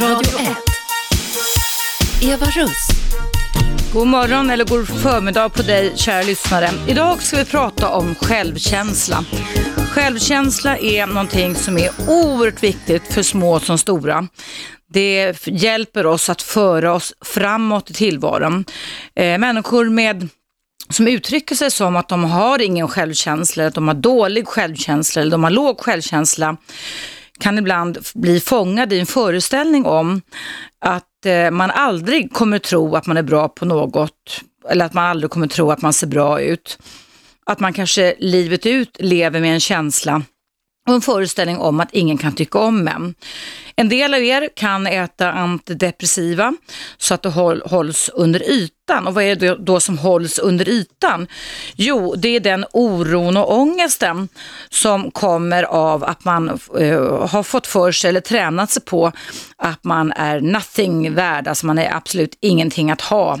Radio 1. Eva Russ. God morgon eller god förmiddag på dig kära lyssnare. Idag ska vi prata om självkänsla. Självkänsla är någonting som är oerhört viktigt för små som stora. Det hjälper oss att föra oss framåt i tillvaron. Eh, människor med som uttrycker sig som att de har ingen självkänsla, att de har dålig självkänsla eller de har låg självkänsla kan ibland bli fångad i en föreställning om att eh, man aldrig kommer tro att man är bra på något eller att man aldrig kommer tro att man ser bra ut. Att man kanske livet ut lever med en känsla och en föreställning om att ingen kan tycka om en. En del av er kan äta antidepressiva så att det hålls under ytan. Och vad är det då som hålls under ytan? Jo, det är den oron och ångesten som kommer av att man eh, har fått för sig eller tränat sig på att man är nothing värd, alltså man är absolut ingenting att ha.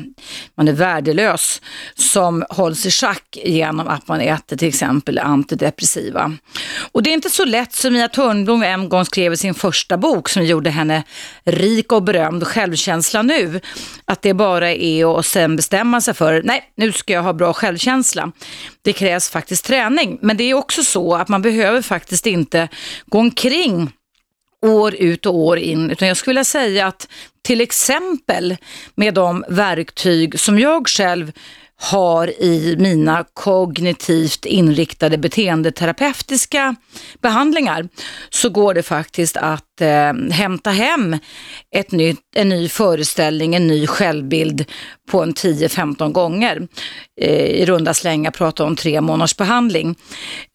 Man är värdelös som hålls i schack genom att man äter till exempel antidepressiva. Och det är inte så lätt som Mia Törnblom en gång skrev i sin första bok som gjorde henne rik och berömd, självkänsla nu, att det bara är att sen bestämma sig för, nej, nu ska jag ha bra självkänsla. Det krävs faktiskt träning, men det är också så att man behöver faktiskt inte gå omkring år ut och år in, utan jag skulle vilja säga att till exempel med de verktyg som jag själv har i mina kognitivt inriktade beteendeterapeutiska behandlingar så går det faktiskt att eh, hämta hem ett nytt, en ny föreställning, en ny självbild på en 10-15 gånger. Eh, I runda slängar pratar om tre månaders behandling.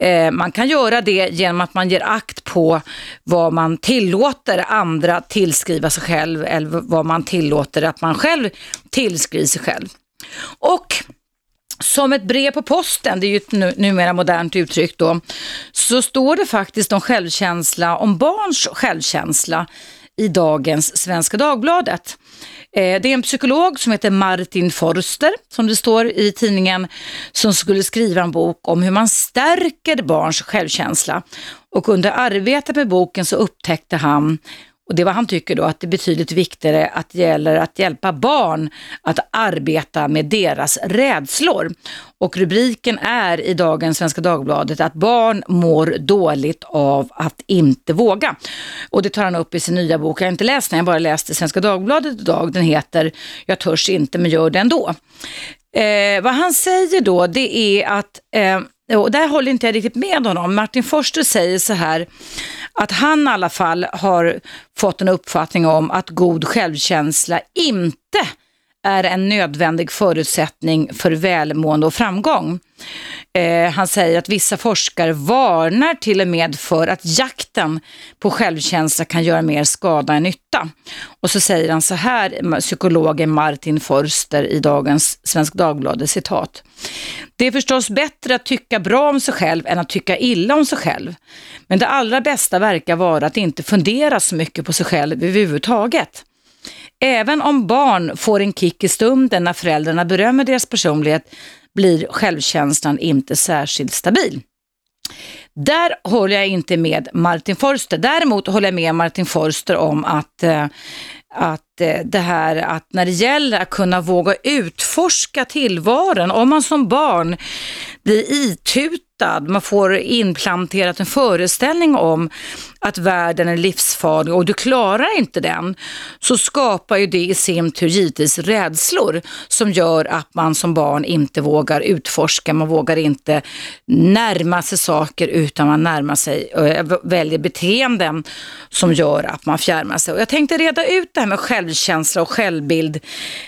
Eh, man kan göra det genom att man ger akt på vad man tillåter andra tillskriva sig själv eller vad man tillåter att man själv tillskriver sig själv. Och som ett brev på posten, det är ju ett numera modernt uttryck då, så står det faktiskt om självkänsla, om barns självkänsla i dagens Svenska Dagbladet. Eh, det är en psykolog som heter Martin Forster, som det står i tidningen, som skulle skriva en bok om hur man stärker barns självkänsla. Och under arbetet med boken så upptäckte han och det var han tycker då att det är betydligt viktigare att det gäller att hjälpa barn att arbeta med deras rädslor. Och rubriken är i dagens Svenska Dagbladet att barn mår dåligt av att inte våga. Och det tar han upp i sin nya bok. Jag har inte läst den, jag bara läste Svenska Dagbladet idag. Den heter Jag törs inte men gör det ändå. Eh, vad han säger då det är att eh, och där håller inte jag riktigt med honom. Martin Forster säger så här att han i alla fall har fått en uppfattning om att god självkänsla inte är en nödvändig förutsättning för välmående och framgång. Eh, han säger att vissa forskare varnar till och med för att jakten på självkänsla kan göra mer skada än nytta. Och så säger han så här, psykologen Martin Forster i dagens Svensk Dagbladet, citat. Det är förstås bättre att tycka bra om sig själv än att tycka illa om sig själv. Men det allra bästa verkar vara att inte fundera så mycket på sig själv överhuvudtaget. Även om barn får en kick i stunden när föräldrarna berömmer deras personlighet blir självkänslan inte särskilt stabil. Där håller jag inte med Martin Forster. Däremot håller jag med Martin Forster om att, eh, att eh, det här att när det gäller att kunna våga utforska tillvaron, om man som barn blir itutad, man får inplanterat en föreställning om att världen är livsfarlig och du klarar inte den, så skapar ju det i sin tur givetvis rädslor som gör att man som barn inte vågar utforska, man vågar inte närma sig saker utan man närmar sig, och väljer beteenden som gör att man fjärmar sig. Och jag tänkte reda ut det här med självkänsla och självbild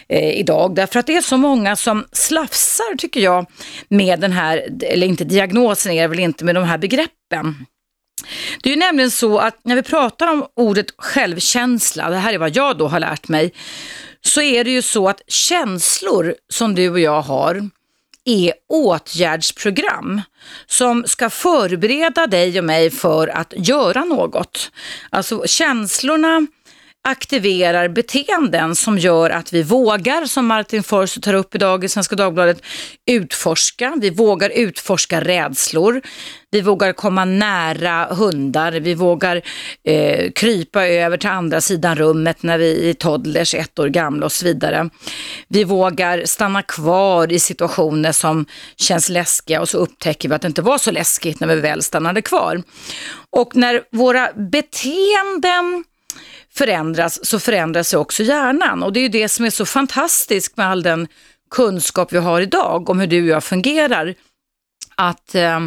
eh, idag, därför att det är så många som slafsar, tycker jag, med den här, eller inte diagnosen är det väl inte, med de här begreppen. Det är ju nämligen så att när vi pratar om ordet självkänsla, det här är vad jag då har lärt mig, så är det ju så att känslor som du och jag har är åtgärdsprogram som ska förbereda dig och mig för att göra något. Alltså känslorna aktiverar beteenden som gör att vi vågar, som Martin Forster tar upp idag i Svenska Dagbladet, utforska. Vi vågar utforska rädslor. Vi vågar komma nära hundar. Vi vågar eh, krypa över till andra sidan rummet när vi är toddlers, ett år gamla och så vidare. Vi vågar stanna kvar i situationer som känns läskiga och så upptäcker vi att det inte var så läskigt när vi väl stannade kvar. Och när våra beteenden förändras så förändras också hjärnan. Och det är ju det som är så fantastiskt med all den kunskap vi har idag om hur du och jag fungerar. Att eh,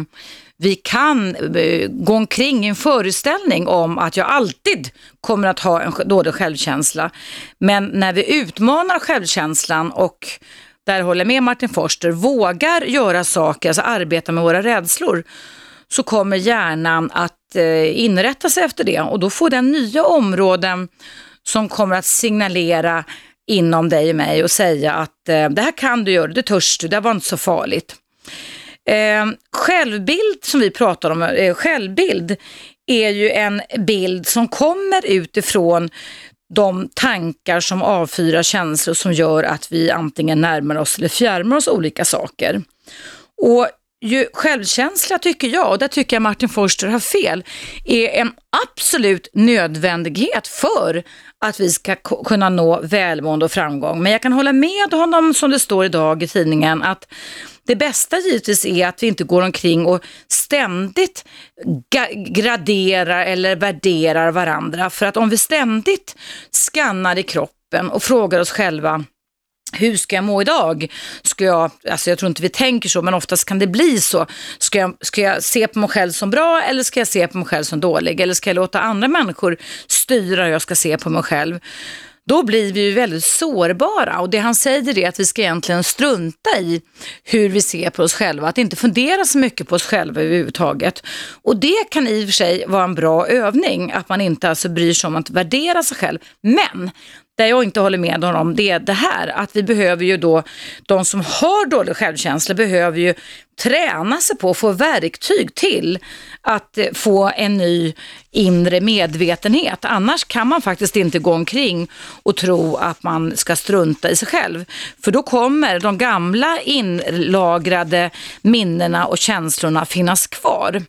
vi kan eh, gå omkring i en föreställning om att jag alltid kommer att ha en dålig självkänsla. Men när vi utmanar självkänslan och där håller jag med Martin Forster, vågar göra saker, alltså arbeta med våra rädslor, så kommer hjärnan att Eh, inrätta sig efter det och då får den nya områden som kommer att signalera inom dig och mig och säga att eh, det här kan du göra, det törs du, det var inte så farligt. Eh, självbild som vi pratar om, eh, självbild är ju en bild som kommer utifrån de tankar som avfyrar känslor som gör att vi antingen närmar oss eller fjärmar oss olika saker. Och ju självkänsla tycker jag, och där tycker jag Martin Forster har fel, är en absolut nödvändighet för att vi ska kunna nå välmående och framgång. Men jag kan hålla med honom som det står idag i tidningen att det bästa givetvis är att vi inte går omkring och ständigt graderar eller värderar varandra. För att om vi ständigt skannar i kroppen och frågar oss själva hur ska jag må idag? Ska jag, alltså jag tror inte vi tänker så, men oftast kan det bli så. Ska jag, ska jag se på mig själv som bra eller ska jag se på mig själv som dålig? Eller ska jag låta andra människor styra hur jag ska se på mig själv? Då blir vi ju väldigt sårbara och det han säger är att vi ska egentligen strunta i hur vi ser på oss själva, att inte fundera så mycket på oss själva överhuvudtaget. Och det kan i och för sig vara en bra övning, att man inte alltså bryr sig om att värdera sig själv. Men där jag inte håller med honom, det är det här att vi behöver ju då, de som har dålig självkänsla behöver ju träna sig på, få verktyg till att eh, få en ny inre medvetenhet. Annars kan man faktiskt inte gå omkring och tro att man ska strunta i sig själv. För då kommer de gamla inlagrade minnena och känslorna finnas kvar.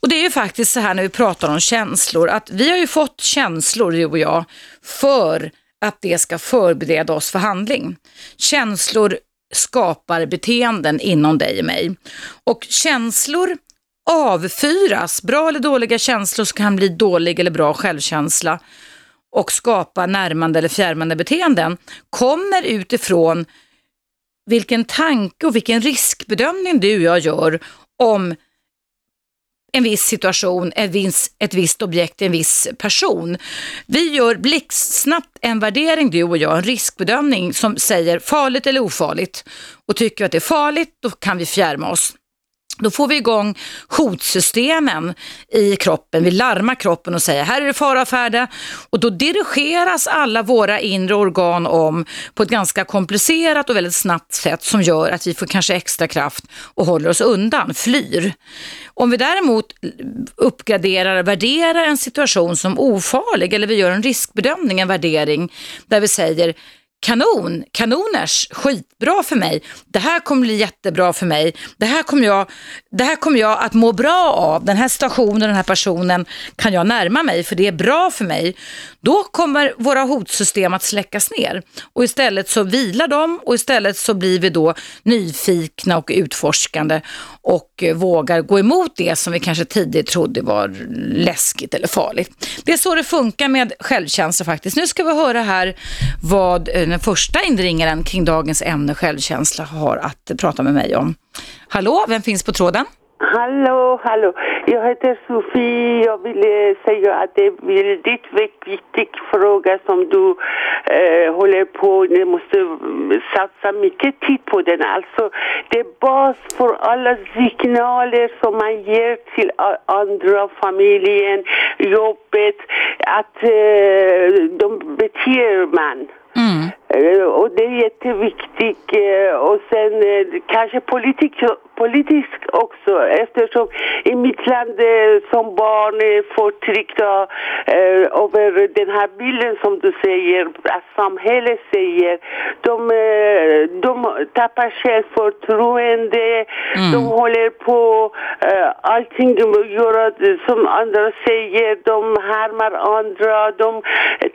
Och det är ju faktiskt så här när vi pratar om känslor, att vi har ju fått känslor, du och jag, för att det ska förbereda oss för handling. Känslor skapar beteenden inom dig och mig. Och känslor avfyras, bra eller dåliga känslor som kan bli dålig eller bra självkänsla och skapa närmande eller fjärmande beteenden kommer utifrån vilken tanke och vilken riskbedömning du och jag gör om en viss situation, ett visst, ett visst objekt, en viss person. Vi gör blixtsnabbt en värdering, du och jag, en riskbedömning som säger farligt eller ofarligt. Och tycker vi att det är farligt, då kan vi fjärma oss. Då får vi igång hotsystemen i kroppen. Vi larmar kroppen och säger här är det fara och färde. Och då dirigeras alla våra inre organ om på ett ganska komplicerat och väldigt snabbt sätt som gör att vi får kanske extra kraft och håller oss undan, flyr. Om vi däremot uppgraderar värderar en situation som ofarlig eller vi gör en riskbedömning, en värdering där vi säger kanon, kanoners, skitbra för mig. Det här kommer bli jättebra för mig. Det här kommer jag, det här kommer jag att må bra av. Den här situationen, den här personen kan jag närma mig för det är bra för mig. Då kommer våra hotsystem att släckas ner och istället så vilar de och istället så blir vi då nyfikna och utforskande och eh, vågar gå emot det som vi kanske tidigare trodde var läskigt eller farligt. Det är så det funkar med självkänsla faktiskt. Nu ska vi höra här vad eh, den första inringaren kring dagens ämne självkänsla har att prata med mig om. Hallå, vem finns på tråden? Hallå, hallå. Jag heter Sofie. Jag vill säga att det är en väldigt viktig fråga som du eh, håller på Ni måste satsa mycket tid på den. Alltså, det är bas för alla signaler som man ger till andra, familjen, jobbet, att eh, de beter man. Mm. Eh, Och det är jätteviktigt. eh, Och sen eh, kanske politik, politiskt också eftersom i mitt land eh, som barn är förtryckta eh, över den här bilden som du säger, att samhället säger. De, eh, de tappar självförtroende, de håller på eh, allting de gör som andra säger, de härmar andra, de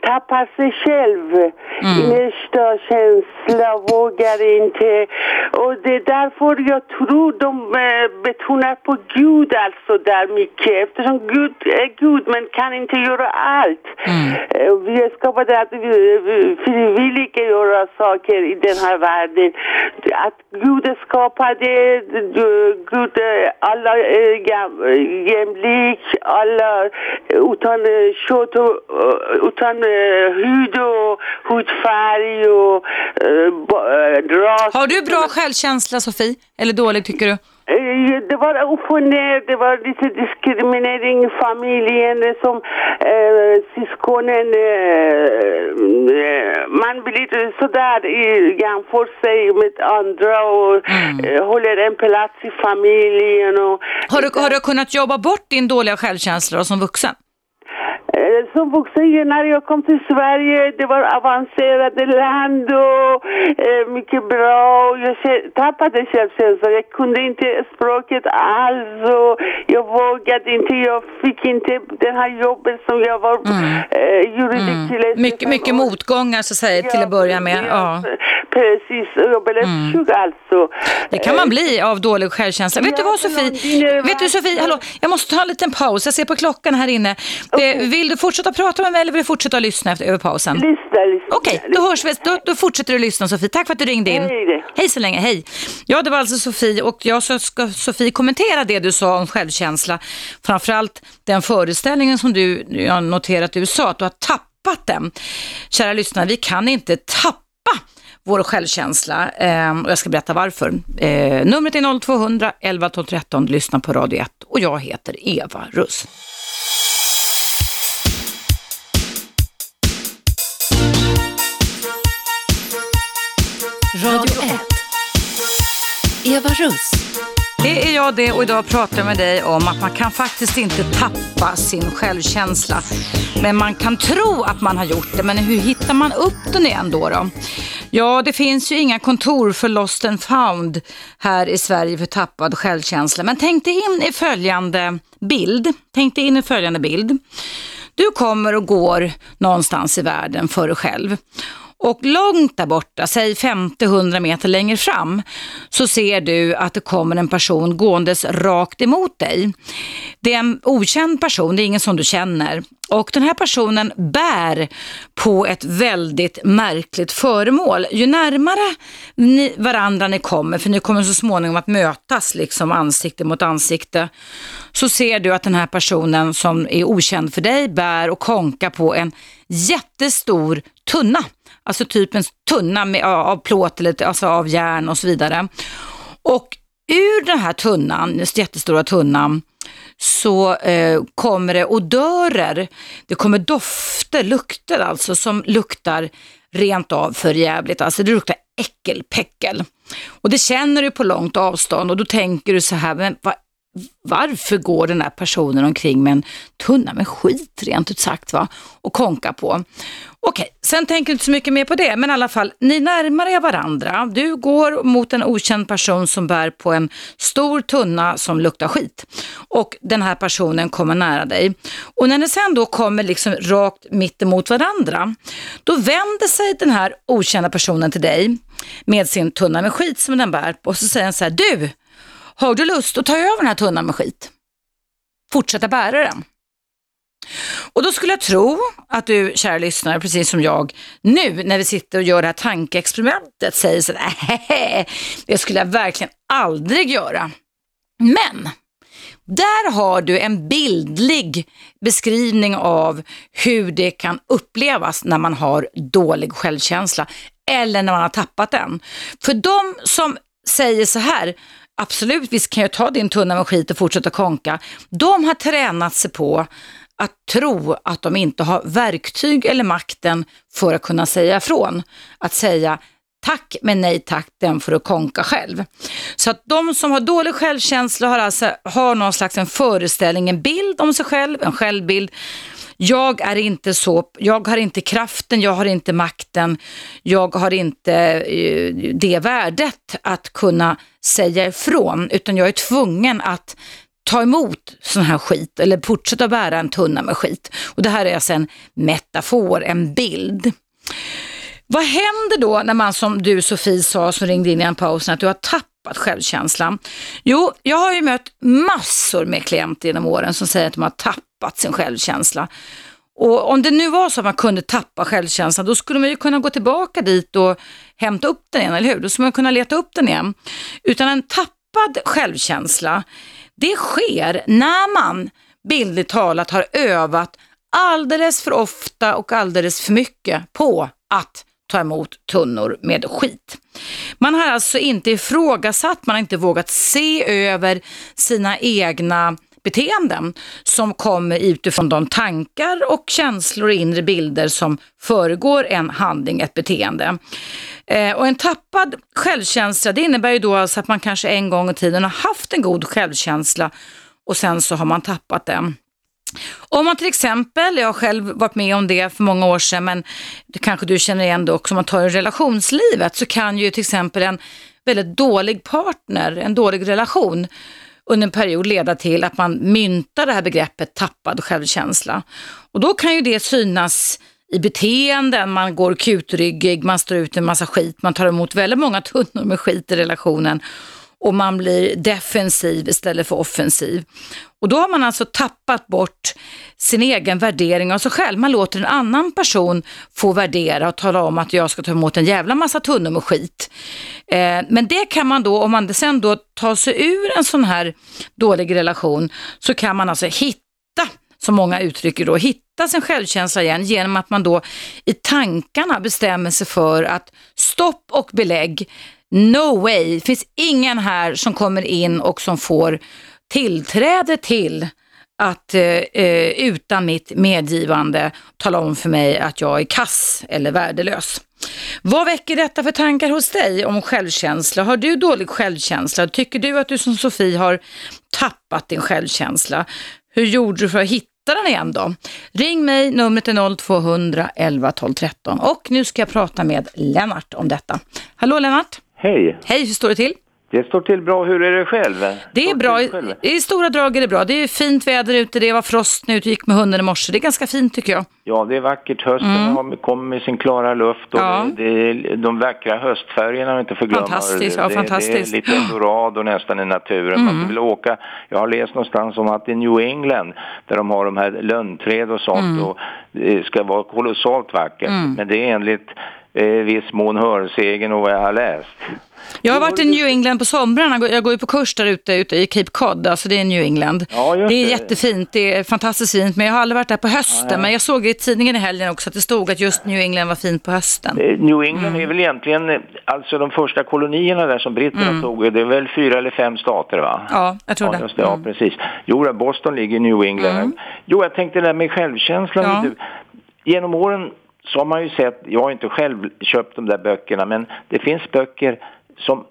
tappar sig själv. Innersta känsla, vågar inte. Och det är därför jag tror de eh, betonar på Gud alltså där mycket. Eftersom Gud är Gud men kan inte göra allt. Eh, Vi är skapade att vi- vi frivilligt göra saker i den här världen. Att Gud skapade, Gud, alla är jämlik, alla utan kött och eh, utan hud och hudfärg och ras. Har du bra självkänsla Sofie? Eller dålig tycker du? Eh, Det var ner, det var lite diskriminering i familjen som eh, syskonen, eh, eh, man blir sådär i- jämför sig med andra och eh, håller en plats i familjen. Och, Har du, har du kunnat jobba bort din dåliga självkänsla då, som vuxen? Eh, Som vuxen när jag kom till Sverige, det var avancerade land och eh, mycket bra. Jag tappade självkänslan. Jag kunde inte språket alls och jag vågade inte. Jag fick inte den här jobbet som jag var eh, juridik ett- Mycket, mycket motgångar så att säga till att börja med. Ja. Precis, jag blev sjuk alltså. Det kan man bli av dålig självkänsla. Vet du Ja, vad Sofie? Vet du Sofie, hallå, jag måste ta en liten paus. Jag ser på klockan här inne. Eh, Vill du fortsätta prata med mig eller vill du fortsätta lyssna efter, över pausen? Lyssna, lyssna. Okej, då hörs vi. Då, då fortsätter du lyssna Sofie. Tack för att du ringde in. Hej. Hej så länge, hej. Ja, det var alltså Sofie och jag ska Sofie kommentera det du sa om självkänsla. Framförallt den föreställningen som du, jag noterat du sa, att du har tappat den. Kära lyssnare, vi kan inte tappa vår självkänsla eh, och jag ska berätta varför. Eh, numret är 0200 11 12 13, lyssna på Radio 1 och jag heter Eva Russ. Radio 1. Eva Russ. Det är jag det och idag pratar jag med dig om att man kan faktiskt inte tappa sin självkänsla. Men man kan tro att man har gjort det, men hur hittar man upp den igen då? då? Ja, det finns ju inga kontor för lost and found här i Sverige för tappad självkänsla. Men tänk dig in i följande bild. Tänk dig in i följande bild. Du kommer och går någonstans i världen för dig själv. Och långt där borta, säg 50-100 meter längre fram, så ser du att det kommer en person gåendes rakt emot dig. Det är en okänd person, det är ingen som du känner. Och den här personen bär på ett väldigt märkligt föremål. Ju närmare ni, varandra ni kommer, för ni kommer så småningom att mötas liksom ansikte mot ansikte, så ser du att den här personen som är okänd för dig bär och konkar på en jättestor tunna. Alltså typ en tunna med, av plåt eller alltså av järn och så vidare. Och ur den här tunnan, den jättestora tunnan, så eh, kommer det odörer, det kommer dofter, lukter alltså som luktar rent av för jävligt. Alltså det luktar äckelpäckel. Och det känner du på långt avstånd och då tänker du så här, men vad varför går den här personen omkring med en tunna med skit rent ut sagt va? Och konka på. Okej, sen tänker du inte så mycket mer på det, men i alla fall, ni närmar er varandra. Du går mot en okänd person som bär på en stor tunna som luktar skit. Och den här personen kommer nära dig. Och när ni sen då kommer liksom rakt mitt emot varandra, då vänder sig den här okända personen till dig med sin tunna med skit som den bär på och så säger han så här, du, har du lust att ta över den här tunnan med skit? Fortsätta bära den. Och då skulle jag tro att du, kära lyssnare, precis som jag, nu när vi sitter och gör det här tankeexperimentet säger så här, det skulle jag verkligen aldrig göra. Men där har du en bildlig beskrivning av hur det kan upplevas när man har dålig självkänsla eller när man har tappat den. För de som säger så här, absolut, visst kan jag ta din tunna med skit och fortsätta konka. De har tränat sig på att tro att de inte har verktyg eller makten för att kunna säga ifrån. Att säga tack men nej tack, den får du konka själv. Så att de som har dålig självkänsla har alltså har någon slags en föreställning, en bild om sig själv, en självbild. Jag är inte så, jag har inte kraften, jag har inte makten, jag har inte eh, det värdet att kunna säga ifrån, utan jag är tvungen att ta emot sån här skit eller fortsätta bära en tunna med skit. Och det här är alltså en metafor, en bild. Vad händer då när man som du Sofie sa som ringde in i en paus att du har tappat självkänslan? Jo, jag har ju mött massor med klienter genom åren som säger att de har tappat sin självkänsla. Och om det nu var så att man kunde tappa självkänslan, då skulle man ju kunna gå tillbaka dit och hämta upp den igen, eller hur? Då skulle man kunna leta upp den igen. Utan en tappad självkänsla, det sker när man bildligt talat har övat alldeles för ofta och alldeles för mycket på att ta emot tunnor med skit. Man har alltså inte ifrågasatt, man har inte vågat se över sina egna beteenden som kommer utifrån de tankar och känslor och inre bilder som föregår en handling, ett beteende. Eh, och en tappad självkänsla, det innebär ju då alltså att man kanske en gång i tiden har haft en god självkänsla och sen så har man tappat den. Om man till exempel, jag har själv varit med om det för många år sedan, men det kanske du känner igen det också, om man tar i relationslivet så kan ju till exempel en väldigt dålig partner, en dålig relation under en period leda till att man myntar det här begreppet tappad självkänsla. Och då kan ju det synas i beteenden, man går kutryggig, man står ut en massa skit, man tar emot väldigt många tunnor med skit i relationen och man blir defensiv istället för offensiv. Och då har man alltså tappat bort sin egen värdering av sig själv. Man låter en annan person få värdera och tala om att jag ska ta emot en jävla massa tunnor och skit. Eh, men det kan man då, om man sen då tar sig ur en sån här dålig relation, så kan man alltså hitta som många uttrycker då, hitta sin självkänsla igen genom att man då i tankarna bestämmer sig för att stopp och belägg, no way, det finns ingen här som kommer in och som får tillträde till att eh, eh, utan mitt medgivande tala om för mig att jag är kass eller värdelös. Vad väcker detta för tankar hos dig om självkänsla? Har du dålig självkänsla? Tycker du att du som Sofie har tappat din självkänsla? Hur gjorde du för att hitta den igen då? Ring mig, numret är 0200 11 12 13 och nu ska jag prata med Lennart om detta. Hallå Lennart! Hej! Hej, hur står det till? Det står till bra. Hur är det själv? Det är bra. I, I stora drag är det bra. Det är fint väder ute. Det var frost nu. Du gick med hunden i morse. Det är ganska fint tycker jag. Ja, det är vackert. Hösten mm. kommit med sin klara luft och Ja. det, är de vackra höstfärgerna har vi inte förglömma. Fantastiskt, ja, det, fantastiskt. Det är lite eldorado nästan i naturen. Mm. Man vill åka. Jag har läst någonstans om att i New England där de har de här lönnträd och sånt Mm. och det ska vara kolossalt vackert. Men det är enligt eh, viss mån hörsägen och vad jag har läst. Jag har varit i New England på somrarna. Jag går ju på kurs där ute, ute i Cape Cod. Alltså det är New England. Ja, det är jättefint. Det är fantastiskt fint. Men jag har aldrig varit där på hösten. Men jag såg i tidningen i helgen också att det stod att just New England var fint på hösten. Eh, New England Mm. är väl egentligen alltså de första kolonierna där som britterna Mm. tog. Det är väl fyra eller fem stater va? Ja, jag tror Ja, det. det. Ja, Mm. precis. Jo, Boston ligger i New England. Jo, jag tänkte det där med självkänslan. Ja. Genom åren så har man ju sett, jag har inte själv köpt de där böckerna, men det finns böcker som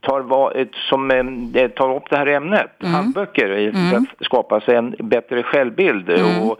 tar, va- ett- som eh, tar upp det här ämnet, Mm. handböcker, för att skapa sig en bättre självbild Mm. och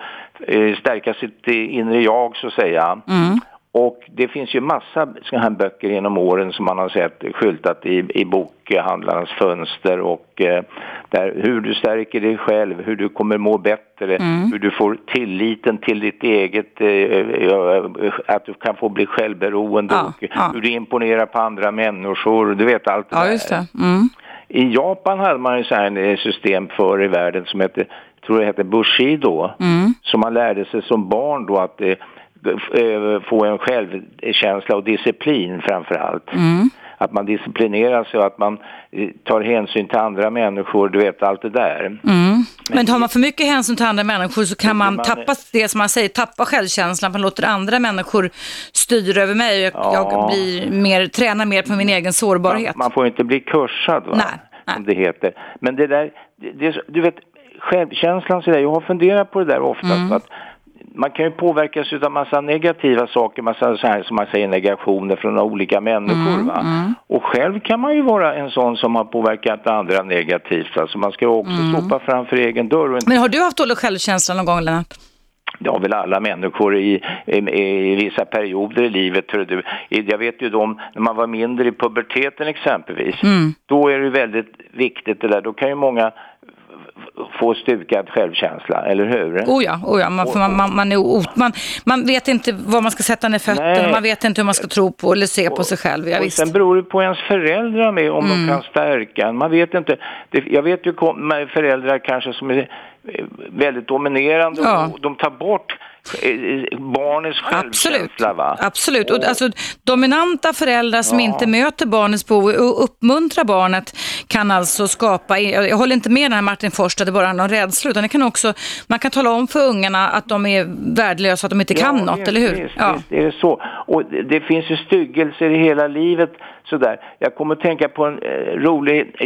eh, stärka sitt eh, inre jag så att säga. Mm. Och det finns ju massa sådana här böcker genom åren som man har sett skyltat i, i bokhandlarnas fönster och eh, där, hur du stärker dig själv, hur du kommer må bättre, Mm. hur du får tilliten till ditt eget, eh, eh, att du kan få bli självberoende Ja, och ja. hur du imponerar på andra människor, du vet allt det Ja, där. just det. Mm. I Japan hade man ju så här ett system förr i världen som hette, tror det hette Bushido, Mm. som man lärde sig som barn då att eh, eh, få en självkänsla och disciplin framför allt. Mm. Att man disciplinerar sig och att man eh, tar hänsyn till andra människor, du vet allt det där. Mm. Men tar man för mycket hänsyn till andra människor så kan man man- tappa det som man säger, tappa självkänslan. Man låter andra människor styra över mig. Jag, Ja. jag blir mer, tränar mer på min egen Man, sårbarhet. man får inte bli kursad, va? Nej, nej. som det heter. Men det där, det, det, du vet, självkänslan sådär, jag har funderat på det där ofta. Mm. Att man kan ju påverkas av massa negativa saker, massa så här som man säger negationer från olika människor. Mm, va? Mm. Och själv kan man ju vara en sån som har påverkat andra negativt. Alltså man ska också mm. sopa framför egen dörr. Inte... Men har du haft dålig självkänsla någon gång Lennart? Det har väl alla människor i, i, i vissa perioder i livet. Tror du. Jag vet ju de, när man var mindre i puberteten exempelvis, mm. då är det väldigt viktigt det där. Då kan ju många få stukad självkänsla, eller hur? Oh ja, oh ja. Man, man, man, man, är, man, man vet inte var man ska sätta ner fötterna, man vet inte hur man ska tro på eller se på sig själv. Ja, och sen beror det på ens föräldrar med om mm. de kan stärka Man vet inte. Det, jag vet ju föräldrar kanske som är väldigt dominerande ja. och de tar bort eh, barnets självkänsla. Absolut. Va? Absolut. Och, alltså, dominanta föräldrar som ja. inte möter barnets behov och uppmuntrar barnet kan alltså skapa, jag håller inte med den här Martin Forst att det bara är någon rädsla, utan det kan också, man kan tala om för ungarna att de är värdelösa, att de inte kan något, visst, eller hur? Visst, ja, visst är det så. Och det finns ju styggelser i hela livet sådär. Jag kommer att tänka på en eh, rolig,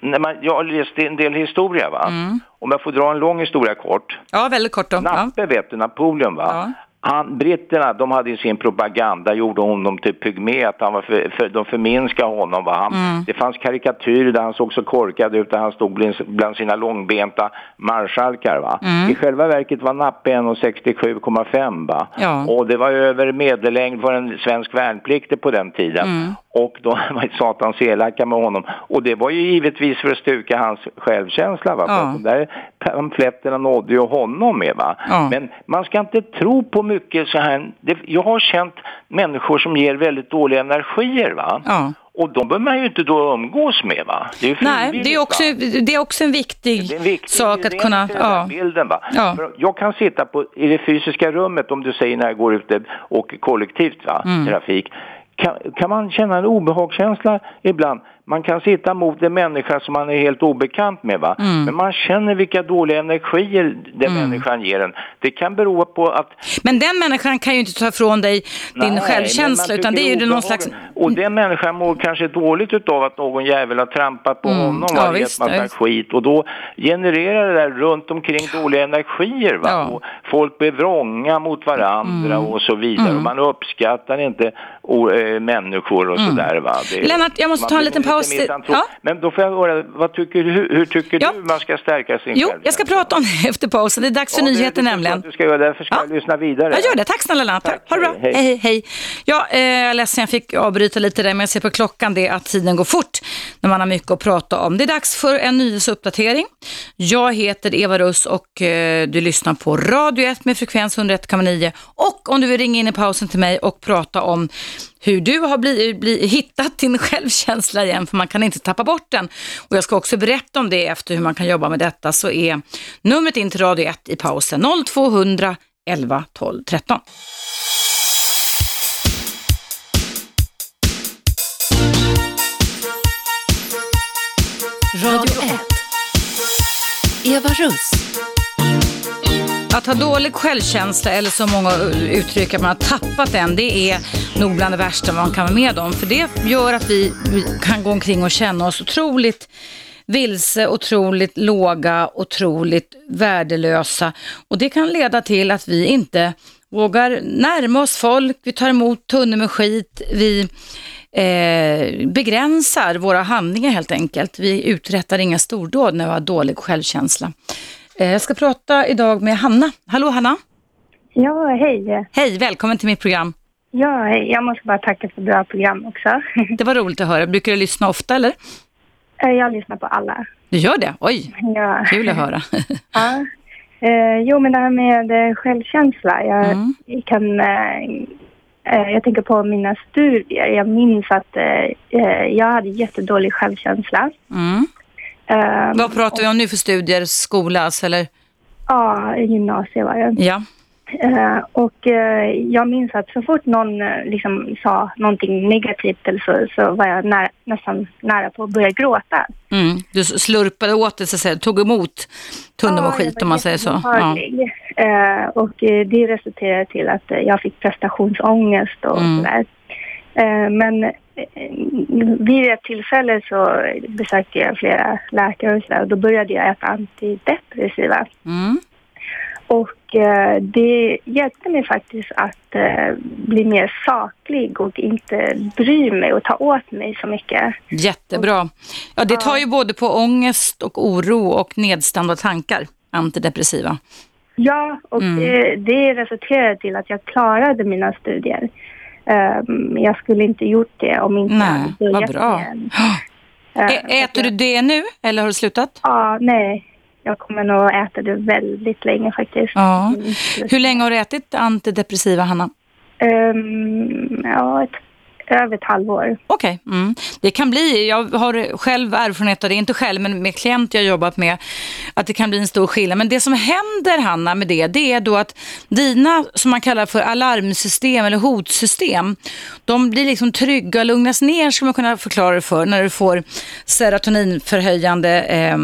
när man, jag har läst en del historia va. Mm. Om jag får dra en lång historia kort. Ja, väldigt kort då. Nappe ja. vet du, Napoleon va. Ja. Han, britterna, de hade ju sin propaganda, gjorde honom till pygmé, att han var för, för, de förminskade honom. Va? Han, mm. Det fanns karikatyrer där han såg så korkad ut, där han stod bland sina långbenta marskalkar. Va? Mm. I själva verket var Nappe 1,67,5 va? Ja. Och det var över medellängd för en svensk värnpliktig på den tiden. Mm. Och de var satans elaka med honom. Och det var ju givetvis för att stuka hans självkänsla. Va? Ja. För de där pamfletterna nådde ju honom med. Va? Ja. Men man ska inte tro på mycket så här. Det, jag har känt människor som ger väldigt dåliga energier. Va? Ja. Och de behöver man ju inte då umgås med va? Det är Nej, det är, också, det är också en viktig, en viktig sak att kunna... Ja. Bilden, va? Ja. jag kan sitta på, i det fysiska rummet om du säger när jag går ute och kollektivt va? Mm. trafik kan, kan man känna en obehagskänsla ibland man kan sitta mot en människa som man är helt obekant med va. Mm. Men man känner vilka dåliga energier den mm. människan ger en. Det kan bero på att... Men den människan kan ju inte ta ifrån dig din Nej, självkänsla utan det är ju någon slags... Och den människan mår kanske dåligt utav att någon jävel har trampat på mm. honom och ja, gett massa visst. skit. Och då genererar det där runt omkring dåliga energier va. Ja. Och folk blir vrånga mot varandra mm. och så vidare. Och mm. man uppskattar inte och, äh, människor och mm. sådär va. Det, Lennart, jag måste ta en liten paus. Ja. Men då får jag höra, vad tycker du, hur tycker ja. du man ska stärka sin Jo, jag ska prata om det efter pausen. Det är dags för ja, nyheter nämligen. Du ska göra, därför ska ja. jag lyssna vidare. Jag gör det. Tack snälla Lennart. Ha det bra. Hej, hej. hej. Ja, eh, jag är ledsen, jag fick avbryta lite där, men jag ser på klockan det att tiden går fort när man har mycket att prata om. Det är dags för en nyhetsuppdatering. Jag heter Eva Russ och eh, du lyssnar på Radio 1 med frekvens 101,9 och om du vill ringa in i pausen till mig och prata om hur du har bli, bli, hittat din självkänsla igen, för man kan inte tappa bort den. Och jag ska också berätta om det efter hur man kan jobba med detta, så är numret in till Radio 1 i pausen 0200 11 12 13. Radio 1. Eva Russ. Att ha dålig självkänsla eller som många uttrycker att man har tappat den, det är nog bland det värsta man kan vara med om. För det gör att vi kan gå omkring och känna oss otroligt vilse, otroligt låga, otroligt värdelösa. Och det kan leda till att vi inte vågar närma oss folk, vi tar emot tunnor med skit, vi eh, begränsar våra handlingar helt enkelt. Vi uträttar inga stordåd när vi har dålig självkänsla. Eh, jag ska prata idag med Hanna. Hallå Hanna! Ja, hej! Hej, välkommen till mitt program. Ja, hej. Jag måste bara tacka för bra program också. Det var roligt att höra. Brukar du lyssna ofta eller? Eh, jag lyssnar på alla. Du gör det? Oj, ja. kul att höra. Ja. Eh, jo, men det här med självkänsla. Jag mm. kan... Jag tänker på mina studier. Jag minns att jag hade jättedålig självkänsla. Mm. Um, Vad pratar vi om nu för studier? Skola alltså, eller? Ja, gymnasiet var jag. Ja. Uh, och uh, jag minns att så fort någon uh, liksom sa någonting negativt eller så, så var jag nära, nästan nära på att börja gråta. Mm. Du slurpade åt det så att säga, tog emot tunnor och skit om man säger så. Ja. och det resulterade till att jag fick prestationsångest och mm. sådär. Eh, men eh, vid ett tillfälle så besökte jag flera läkare och, så där, och då började jag äta antidepressiva. Mm. Och eh, det hjälpte mig faktiskt att bli mer saklig och inte bry mig och ta åt mig så mycket. Jättebra. Ja, det tar ju både på ångest och oro och nedstämda tankar, antidepressiva. Ja, och Mm. det, det resulterade till att jag klarade mina studier. Um, jag skulle inte gjort det om inte jag Nej, hade vad börjat bra. Eh, Äter du det nu eller har du slutat? Ja, nej. Jag kommer nog äta det väldigt länge faktiskt. Ja. Mm. Hur länge har du ätit antidepressiva, Hanna? Ehm, ja, ett, över ett halvår. Okej, mm. det kan bli, jag har själv erfarenhet av det, inte själv men med klienter jag jobbat med, att det kan bli en stor skillnad. Men det som händer Hanna med det, det är då att dina, som man kallar för alarmsystem eller hotsystem, de blir liksom trygga och lugnas ner, ska man kunna förklara det för, när du får serotoninförhöjande, eh,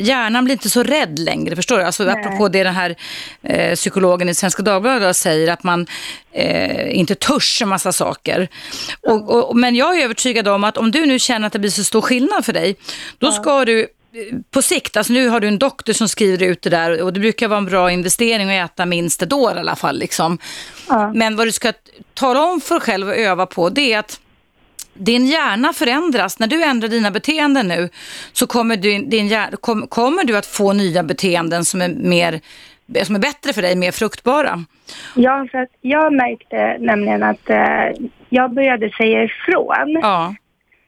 hjärnan blir inte så rädd längre, förstår du? Alltså Nej. apropå det den här eh, psykologen i Svenska Dagbladet säger, att man eh, inte törs en massa saker. Och, och, men jag är övertygad om att om du nu känner att det blir så stor skillnad för dig, då ska du eh, på sikt, alltså nu har du en doktor som skriver ut det där och det brukar vara en bra investering att äta minst ett år i alla fall. Liksom. Ja. Men vad du ska tala om för dig själv och öva på det är att din hjärna förändras. När du ändrar dina beteenden nu så kommer du, din hjärna, kom, kommer du att få nya beteenden som är, mer, som är bättre för dig, mer fruktbara. Ja, för att jag märkte nämligen att eh, jag började säga ifrån. Ja.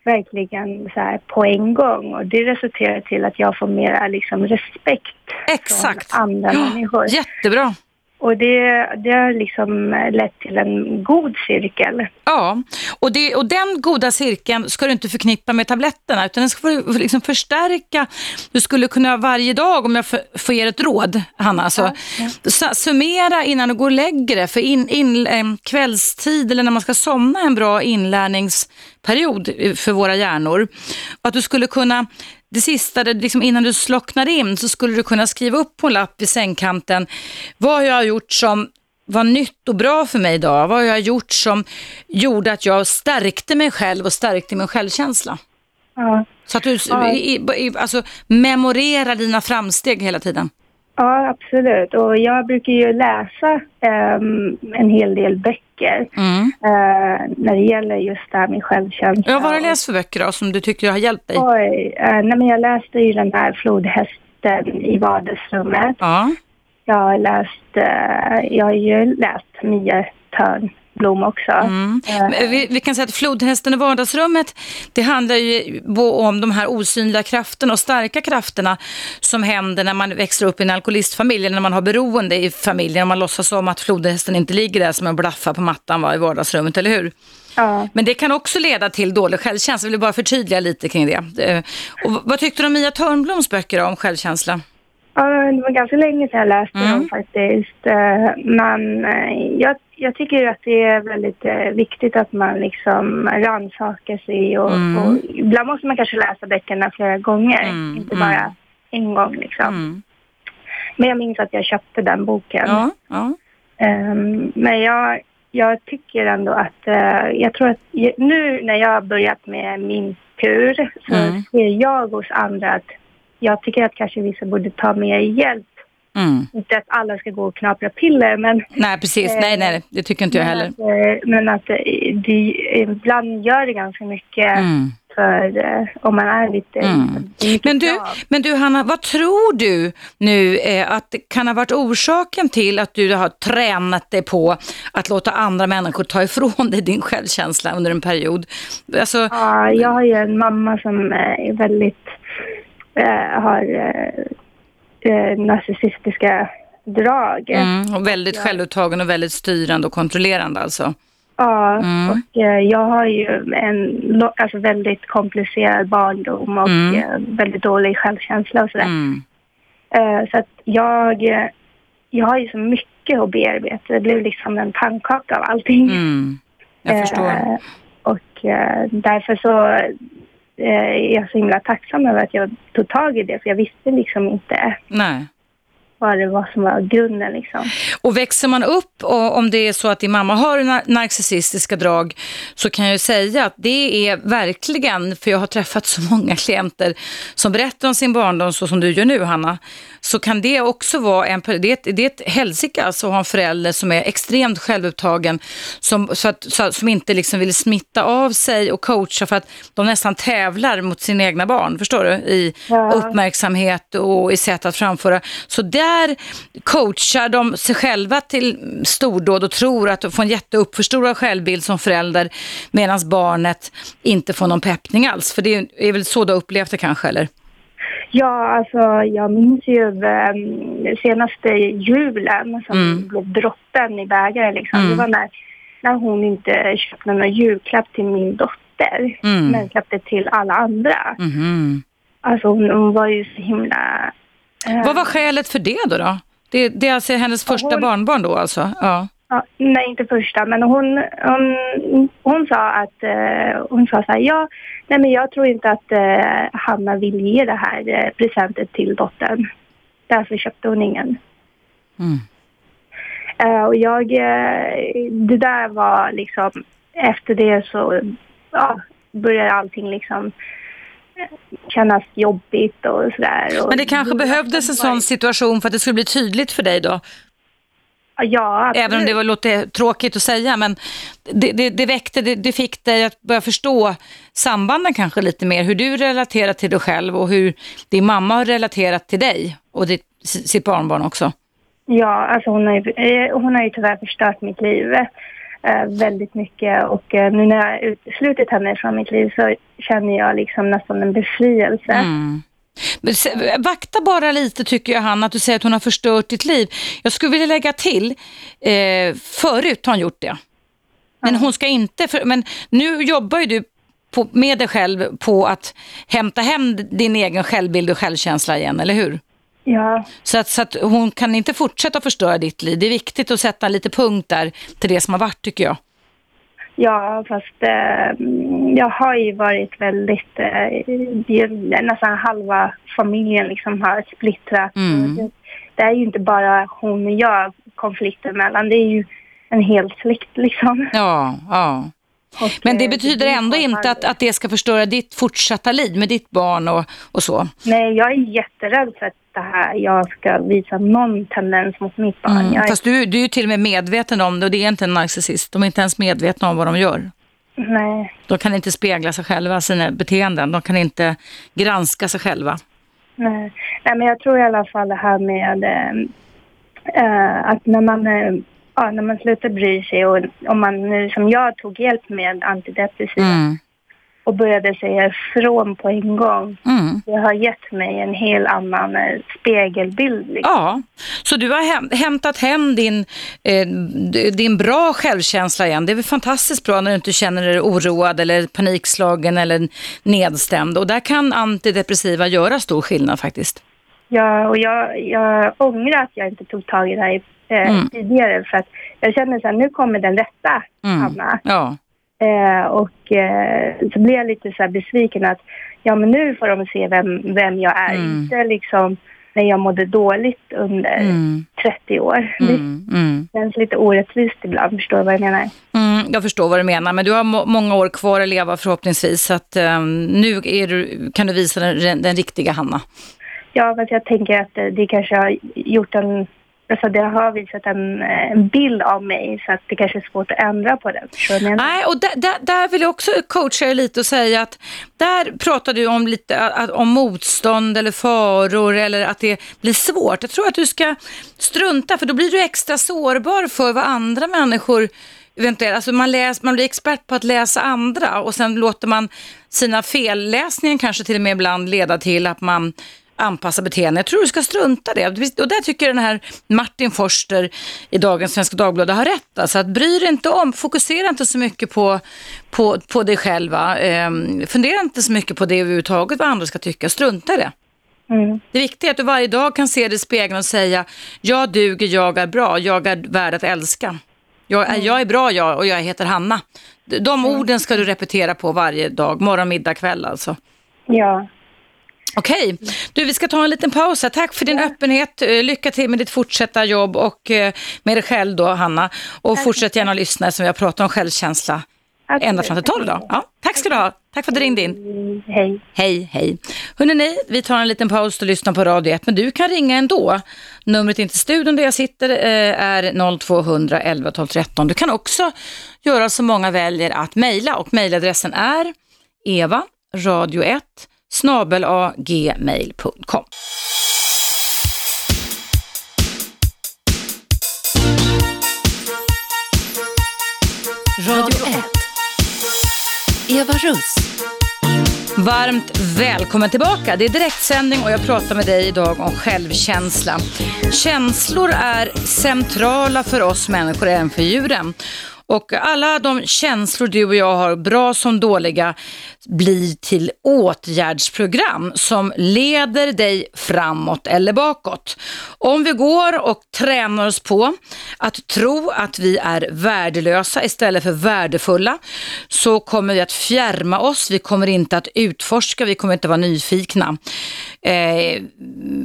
verkligen så här på en gång och det resulterar till att jag får mera liksom respekt Exakt. från andra Ja, människor. Jättebra. Och det, det har liksom lett till en god cirkel. Ja, och, det, och den goda cirkeln ska du inte förknippa med tabletterna utan den ska få liksom förstärka. Du skulle kunna varje dag, om jag får får ge ett råd, Hanna, alltså, sa- summera innan du går och lägger dig för in, in, eh, kvällstid eller när man ska somna en bra inlärningsperiod eh, för våra hjärnor. Och att du skulle kunna det sista, det liksom innan du slocknar in, så skulle du kunna skriva upp på en lapp vid sängkanten vad jag har gjort som var nytt och bra för mig idag. Vad har jag gjort som gjorde att jag stärkte mig själv och stärkte min självkänsla. Ja, Så att du Ja. i, i, alltså, memorerar dina framsteg hela tiden. Ja absolut. Och jag brukar ju läsa ehm, en hel del böcker Mm. eh, när det gäller just det här med självkänsla. Ja, vad har du läst för böcker då, som du tycker har hjälpt dig? Oj, eh, nej, men jag läste ju den här flodhästen i vardagsrummet. Ja. Jag har läst, eh, jag har ju läst Mia Törnblom också. Mm. Eh, Vi, vi kan säga att flodhästen i vardagsrummet, det handlar ju om de här osynliga krafterna och starka krafterna som händer när man växer upp i en alkoholistfamilj eller när man har beroende i familjen och man låtsas om att flodhästen inte ligger där som en blaffa på mattan va, i vardagsrummet, eller hur? ja. Men det kan också leda till dålig självkänsla. Jag vill bara förtydliga lite kring det. Eh, Och vad tyckte du om Mia Törnbloms böcker om självkänsla? Ja, det var ganska länge sedan jag läste Mm. dem faktiskt. Eh, Men jag, jag tycker att det är väldigt eh, viktigt att man liksom rannsakar sig och, Mm. och ibland måste man kanske läsa böckerna flera gånger, Mm, inte mm. bara en gång liksom. Mm. Men jag minns att jag köpte den boken. Ja, ja. Ehm, men jag, jag tycker ändå att, eh, jag tror att je- nu när jag har börjat med min kur så Mm. ser jag hos andra att jag tycker att kanske vissa borde ta mer hjälp. Mm. Inte att alla ska gå och knapra piller men, Nej, precis. Nej, nej, det tycker inte jag heller. att, eh, men att eh, det, ibland gör det ganska mycket Mm. för eh, om man är lite... Mm. mycket Men du, men du Hanna, vad tror du nu eh, att det kan ha varit orsaken till att du har tränat dig på att låta andra människor ta ifrån dig din självkänsla under en period? Alltså, Ja, jag har ju en mamma som eh, är väldigt, eh, har eh, narcissistiska drag. mm, och väldigt självupptagen och väldigt styrande och kontrollerande alltså. Ja, Mm. och eh, jag har ju en alltså väldigt komplicerad barndom och Mm. eh, väldigt dålig självkänsla och sådär. Mm. Eh, så att jag, eh, jag har ju så mycket att bearbeta. Det blev liksom en pannkaka av allting. Mm. Jag förstår. Eh, och eh, därför så är jag så himla tacksam över att jag tog tag i det, för jag visste liksom inte. Nej. vad det var som var grunden. Liksom. Och växer man upp och om det är så att din mamma har narcissistiska drag så kan jag ju säga att det är verkligen, för jag har träffat så många klienter som berättar om sin barndom så som du gör nu Hanna, så kan det också vara en, det är ett, det är ett helsike alltså att ha en förälder som är extremt självupptagen, som, så att, så, som inte liksom vill smitta av sig och coacha för att de nästan tävlar mot sina egna barn, förstår du? I ja. uppmärksamhet och i sätt att framföra. Så där coachar de sig själva till stordåd och tror att de får en jätteuppförstorad självbild som förälder medan barnet inte får någon peppning alls. För det är väl så du har upplevt det kanske, eller? Ja, alltså jag minns ju um, senaste julen som mm. blev droppen i bägaren. Liksom. Mm. Det var när, när hon inte köpte någon julklapp till min dotter, mm. men köpte till alla andra. Mm. Alltså hon, hon, var ju så himla... Uh, Vad var skälet för det då? då? Det, det är alltså hennes första hon, barnbarn då alltså? Ja. Ja, nej, inte första, men hon, hon, hon sa att uh, hon sa så här, ja, nej men jag tror inte att uh, Hanna vill ge det här uh, presentet till dottern. Därför köpte hon ingen. Mm. Uh, och jag, det där var liksom, efter det så ja, började allting liksom kännas jobbigt och sådär. Men det kanske behövdes en sån situation för att det skulle bli tydligt för dig då? Ja, absolut. Även om det var, låter tråkigt att säga, men det, det, det väckte, det, det, fick dig att börja förstå sambanden kanske lite mer, hur du relaterar till dig själv och hur din mamma har relaterat till dig och ditt, sitt barnbarn också. Ja, alltså hon har ju, eh, hon har ju tyvärr förstört mitt liv eh, väldigt mycket och eh, nu när jag har uteslutit henne från mitt liv så känner jag liksom nästan en befrielse. Mm. Vakta bara lite tycker jag han att du säger att hon har förstört ditt liv. Jag skulle vilja lägga till, eh, förut har hon gjort det. Men hon ska inte, för, men nu jobbar ju du på, med dig själv på att hämta hem din egen självbild och självkänsla igen, eller hur? Ja. Så att, så att hon kan inte fortsätta förstöra ditt liv. Det är viktigt att sätta lite punkt där till det som har varit tycker jag. Ja, fast eh, jag har ju varit väldigt... Eh, nästan halva familjen liksom har splittrat. Mm. Det, är ju inte bara hon och jag konflikten mellan. Det är ju en hel släkt liksom. Ja, ja. Och, Men det eh, betyder det ändå inte att, att det ska förstöra ditt fortsatta liv med ditt barn och, och så? Nej, jag är jätterädd för att det här, jag ska visa någon tendens mot mitt barn. Mm, är... Fast du, du är ju till och med medveten om det och det är inte en narcissist. De är inte ens medvetna om vad de gör. Nej. De kan inte spegla sig själva, sina beteenden. De kan inte granska sig själva. Nej, Nej men jag tror i alla fall det här med äh, att när man äh, när man slutar bry sig och om man nu som jag tog hjälp med antidepressiva mm. Och började säga ifrån på en gång. Mm. Det har gett mig en helt annan eh, spegelbild. Liksom. Ja, så du har häm hämtat hem din, eh, din bra självkänsla igen. Det är väl fantastiskt bra när du inte känner dig oroad eller panikslagen eller nedstämd. Och där kan antidepressiva göra stor skillnad faktiskt. Ja, och jag, jag ångrar att jag inte tog tag i det här eh, mm. tidigare. För att jag känner så här, nu kommer den rätta mm. Anna. Ja. Eh, och eh, så blir jag lite så besviken att ja men nu får de se vem, vem jag är. Mm. Inte liksom när jag mådde dåligt under mm. 30 år. Mm. Mm. Det känns lite orättvist ibland, förstår du vad jag menar? Mm, jag förstår vad du menar, men du har må många år kvar att leva förhoppningsvis. Så att, um, nu du, kan du visa den, den riktiga Hanna. Ja, fast jag tänker att det kanske har gjort en Alltså det har visat en, eh, en, bild av mig så att det kanske är svårt att ändra på den. Nej, och där, där, där, vill jag också coacha dig lite och säga att där pratar du om lite om motstånd eller faror eller att det blir svårt. Jag tror att du ska strunta för då blir du extra sårbar för vad andra människor eventuellt, alltså man, läs, man blir expert på att läsa andra och sen låter man sina felläsningar kanske till och med ibland leda till att man anpassa beteende. Jag tror du ska strunta det. Och där tycker den här Martin Forster i dagens Svenska Dagbladet har rätt. Alltså att bry dig inte om, fokusera inte så mycket på, på, på dig själva. Eh, fundera inte så mycket på det överhuvudtaget, vad andra ska tycka. Strunta i det. Mm. Det viktiga är att du varje dag kan se dig i spegeln och säga, jag duger, jag är bra, jag är värd att älska. Jag, mm. jag är bra jag och jag heter Hanna. De mm. orden ska du repetera på varje dag, morgon, middag, kväll alltså. Ja. Okej, du vi ska ta en liten paus här. Tack för din ja. öppenhet. Eh, lycka till med ditt fortsatta jobb och eh, med dig själv då Hanna. Och tack. fortsätt gärna lyssna som vi har pratat om självkänsla tack. ända fram till tolv då. Ja, tack ska du ha. Tack för att du ringde in. Hej. Hej, hej. Hörrni, vi tar en liten paus och lyssnar på Radio 1, men du kan ringa ändå. Numret in till studion där jag sitter eh, är 0200 11 12 13. Du kan också göra som många väljer att mejla och mejladressen är eva radio 1 snabel gmail.com. Radio 1. Eva Russ. Varmt välkommen tillbaka. Det är direktsändning och jag pratar med dig idag om självkänsla. Känslor är centrala för oss människor, även för djuren. Och alla de känslor du och jag har, bra som dåliga, blir till åtgärdsprogram som leder dig framåt eller bakåt. Om vi går och tränar oss på att tro att vi är värdelösa istället för värdefulla så kommer vi att fjärma oss, vi kommer inte att utforska, vi kommer inte att vara nyfikna. Eh,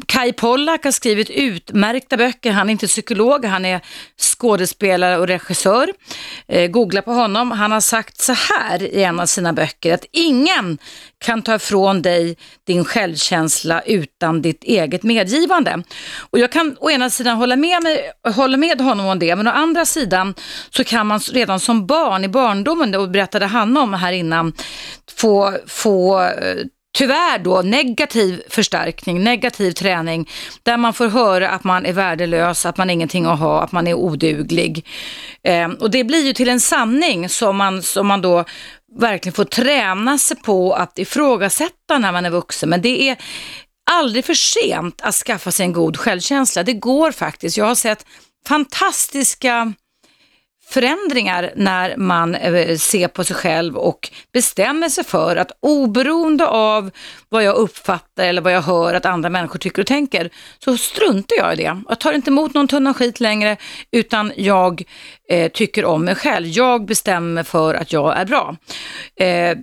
Kai Pollak har skrivit utmärkta böcker, han är inte psykolog, han är skådespelare och regissör. Eh, googla på honom, han har sagt så här i en av sina böcker att ingen kan ta ifrån dig din självkänsla utan ditt eget medgivande. Och jag kan å ena sidan hålla med, mig, hålla med honom om det, men å andra sidan så kan man redan som barn i barndomen, och berättade han om här innan, få, få eh, tyvärr då negativ förstärkning, negativ träning där man får höra att man är värdelös, att man är ingenting att ha, att man är oduglig. Eh, och det blir ju till en sanning som man, som man då verkligen får träna sig på att ifrågasätta när man är vuxen. Men det är aldrig för sent att skaffa sig en god självkänsla. Det går faktiskt. Jag har sett fantastiska förändringar när man eh, ser på sig själv och bestämmer sig för att oberoende av vad jag uppfattar eller vad jag hör att andra människor tycker och tänker så struntar jag i det. Jag tar inte emot någon tunna skit längre utan jag eh, tycker om mig själv. Jag bestämmer för att jag är bra. Eh,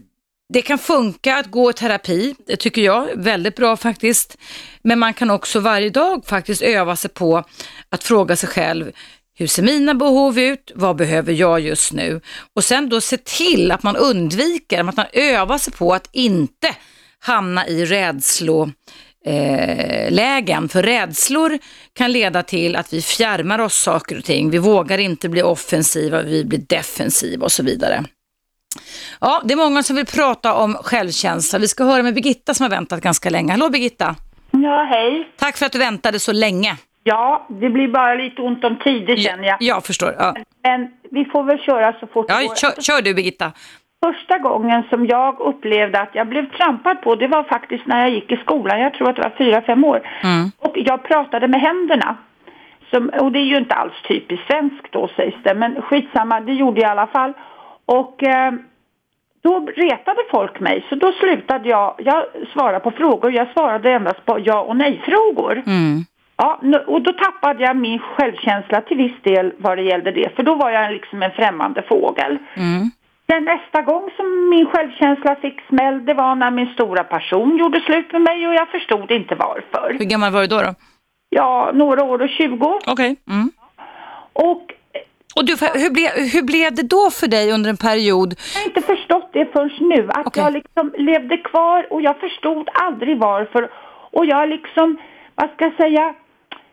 det kan funka att gå i terapi, det tycker jag, väldigt bra faktiskt. Men man kan också varje dag faktiskt öva sig på att fråga sig själv, hur ser mina behov ut? Vad behöver jag just nu? Och sen då se till att man undviker, att man övar sig på att inte hamna i rädslolägen. Eh, För rädslor kan leda till att vi fjärmar oss saker och ting. Vi vågar inte bli offensiva, vi blir defensiva och så vidare. Ja, det är många som vill prata om självkänsla. Vi ska höra med Birgitta som har väntat ganska länge. Hallå Birgitta! Ja, hej! Tack för att du väntade så länge. Ja, det blir bara lite ont om tider känner jag. Jag förstår. Ja. Men vi får väl köra så fort ja, det går. Kör, kör du Birgitta. Första gången som jag upplevde att jag blev trampad på, det var faktiskt när jag gick i skolan. Jag tror att det var fyra, fem år. Mm. Och jag pratade med händerna. Som, och det är ju inte alls typiskt svenskt då sägs det, men skitsamma, det gjorde jag i alla fall. Och eh, då retade folk mig, så då slutade jag, jag svara på frågor, jag svarade endast på ja och nej-frågor. Mm. Ja, och då tappade jag min självkänsla till viss del vad det gällde det, för då var jag liksom en främmande fågel. Mm. Den nästa gång som min självkänsla fick smäll, det var när min stora person gjorde slut med mig och jag förstod inte varför. Hur gammal var du då? då? Ja, några år och 20. Okej. Okay. Mm. Och och du, hur, ble, hur blev det då för dig under en period? Jag har inte förstått det först nu. Att okay. jag liksom levde kvar och jag förstod aldrig varför. Och jag liksom, vad ska jag säga,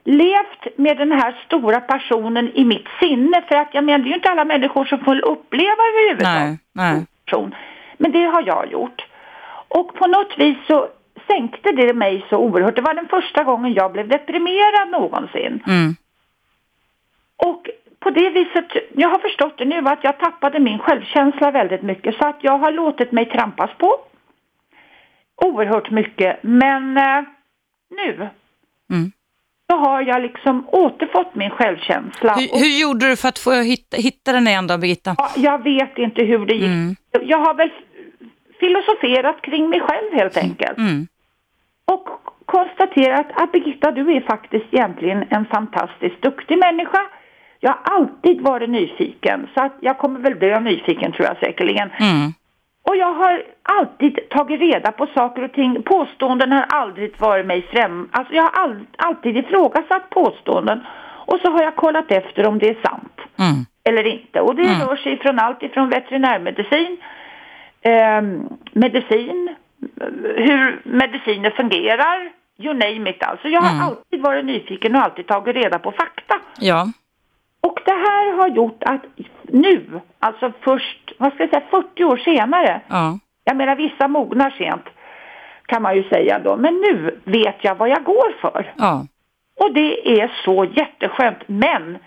levt med den här stora personen i mitt sinne. För att jag menar, det är ju inte alla människor som får uppleva överhuvudtaget. Nej, nej. Men det har jag gjort. Och på något vis så sänkte det mig så oerhört. Det var den första gången jag blev deprimerad någonsin. Mm. Och på det viset, jag har förstått det nu att jag tappade min självkänsla väldigt mycket så att jag har låtit mig trampas på oerhört mycket. Men eh, nu mm så har jag liksom återfått min självkänsla. Hur, hur gjorde du för att få hitta, hitta den igen då, Birgitta? Ja, jag vet inte hur det gick. Mm. Jag har väl filosoferat kring mig själv helt enkelt. Mm. Och konstaterat att Birgitta, du är faktiskt egentligen en fantastiskt duktig människa. Jag har alltid varit nyfiken, så att jag kommer väl dö nyfiken tror jag säkerligen. Mm. Och jag har alltid tagit reda på saker och ting. Påståenden har aldrig varit mig främ... Alltså jag har all, alltid ifrågasatt påståenden. Och så har jag kollat efter om det är sant. Mm. Eller inte. Och det Mm. rör sig från allt ifrån veterinärmedicin, eh, medicin, hur mediciner fungerar, you name it alltså. Jag har Mm. alltid varit nyfiken och alltid tagit reda på fakta. Ja. Och det här har gjort att nu, alltså först, vad ska jag säga, 40 år senare, Ja. jag menar vissa mognar sent kan man ju säga då, men nu vet jag vad jag går för. Ja. Och det är så jätteskönt, men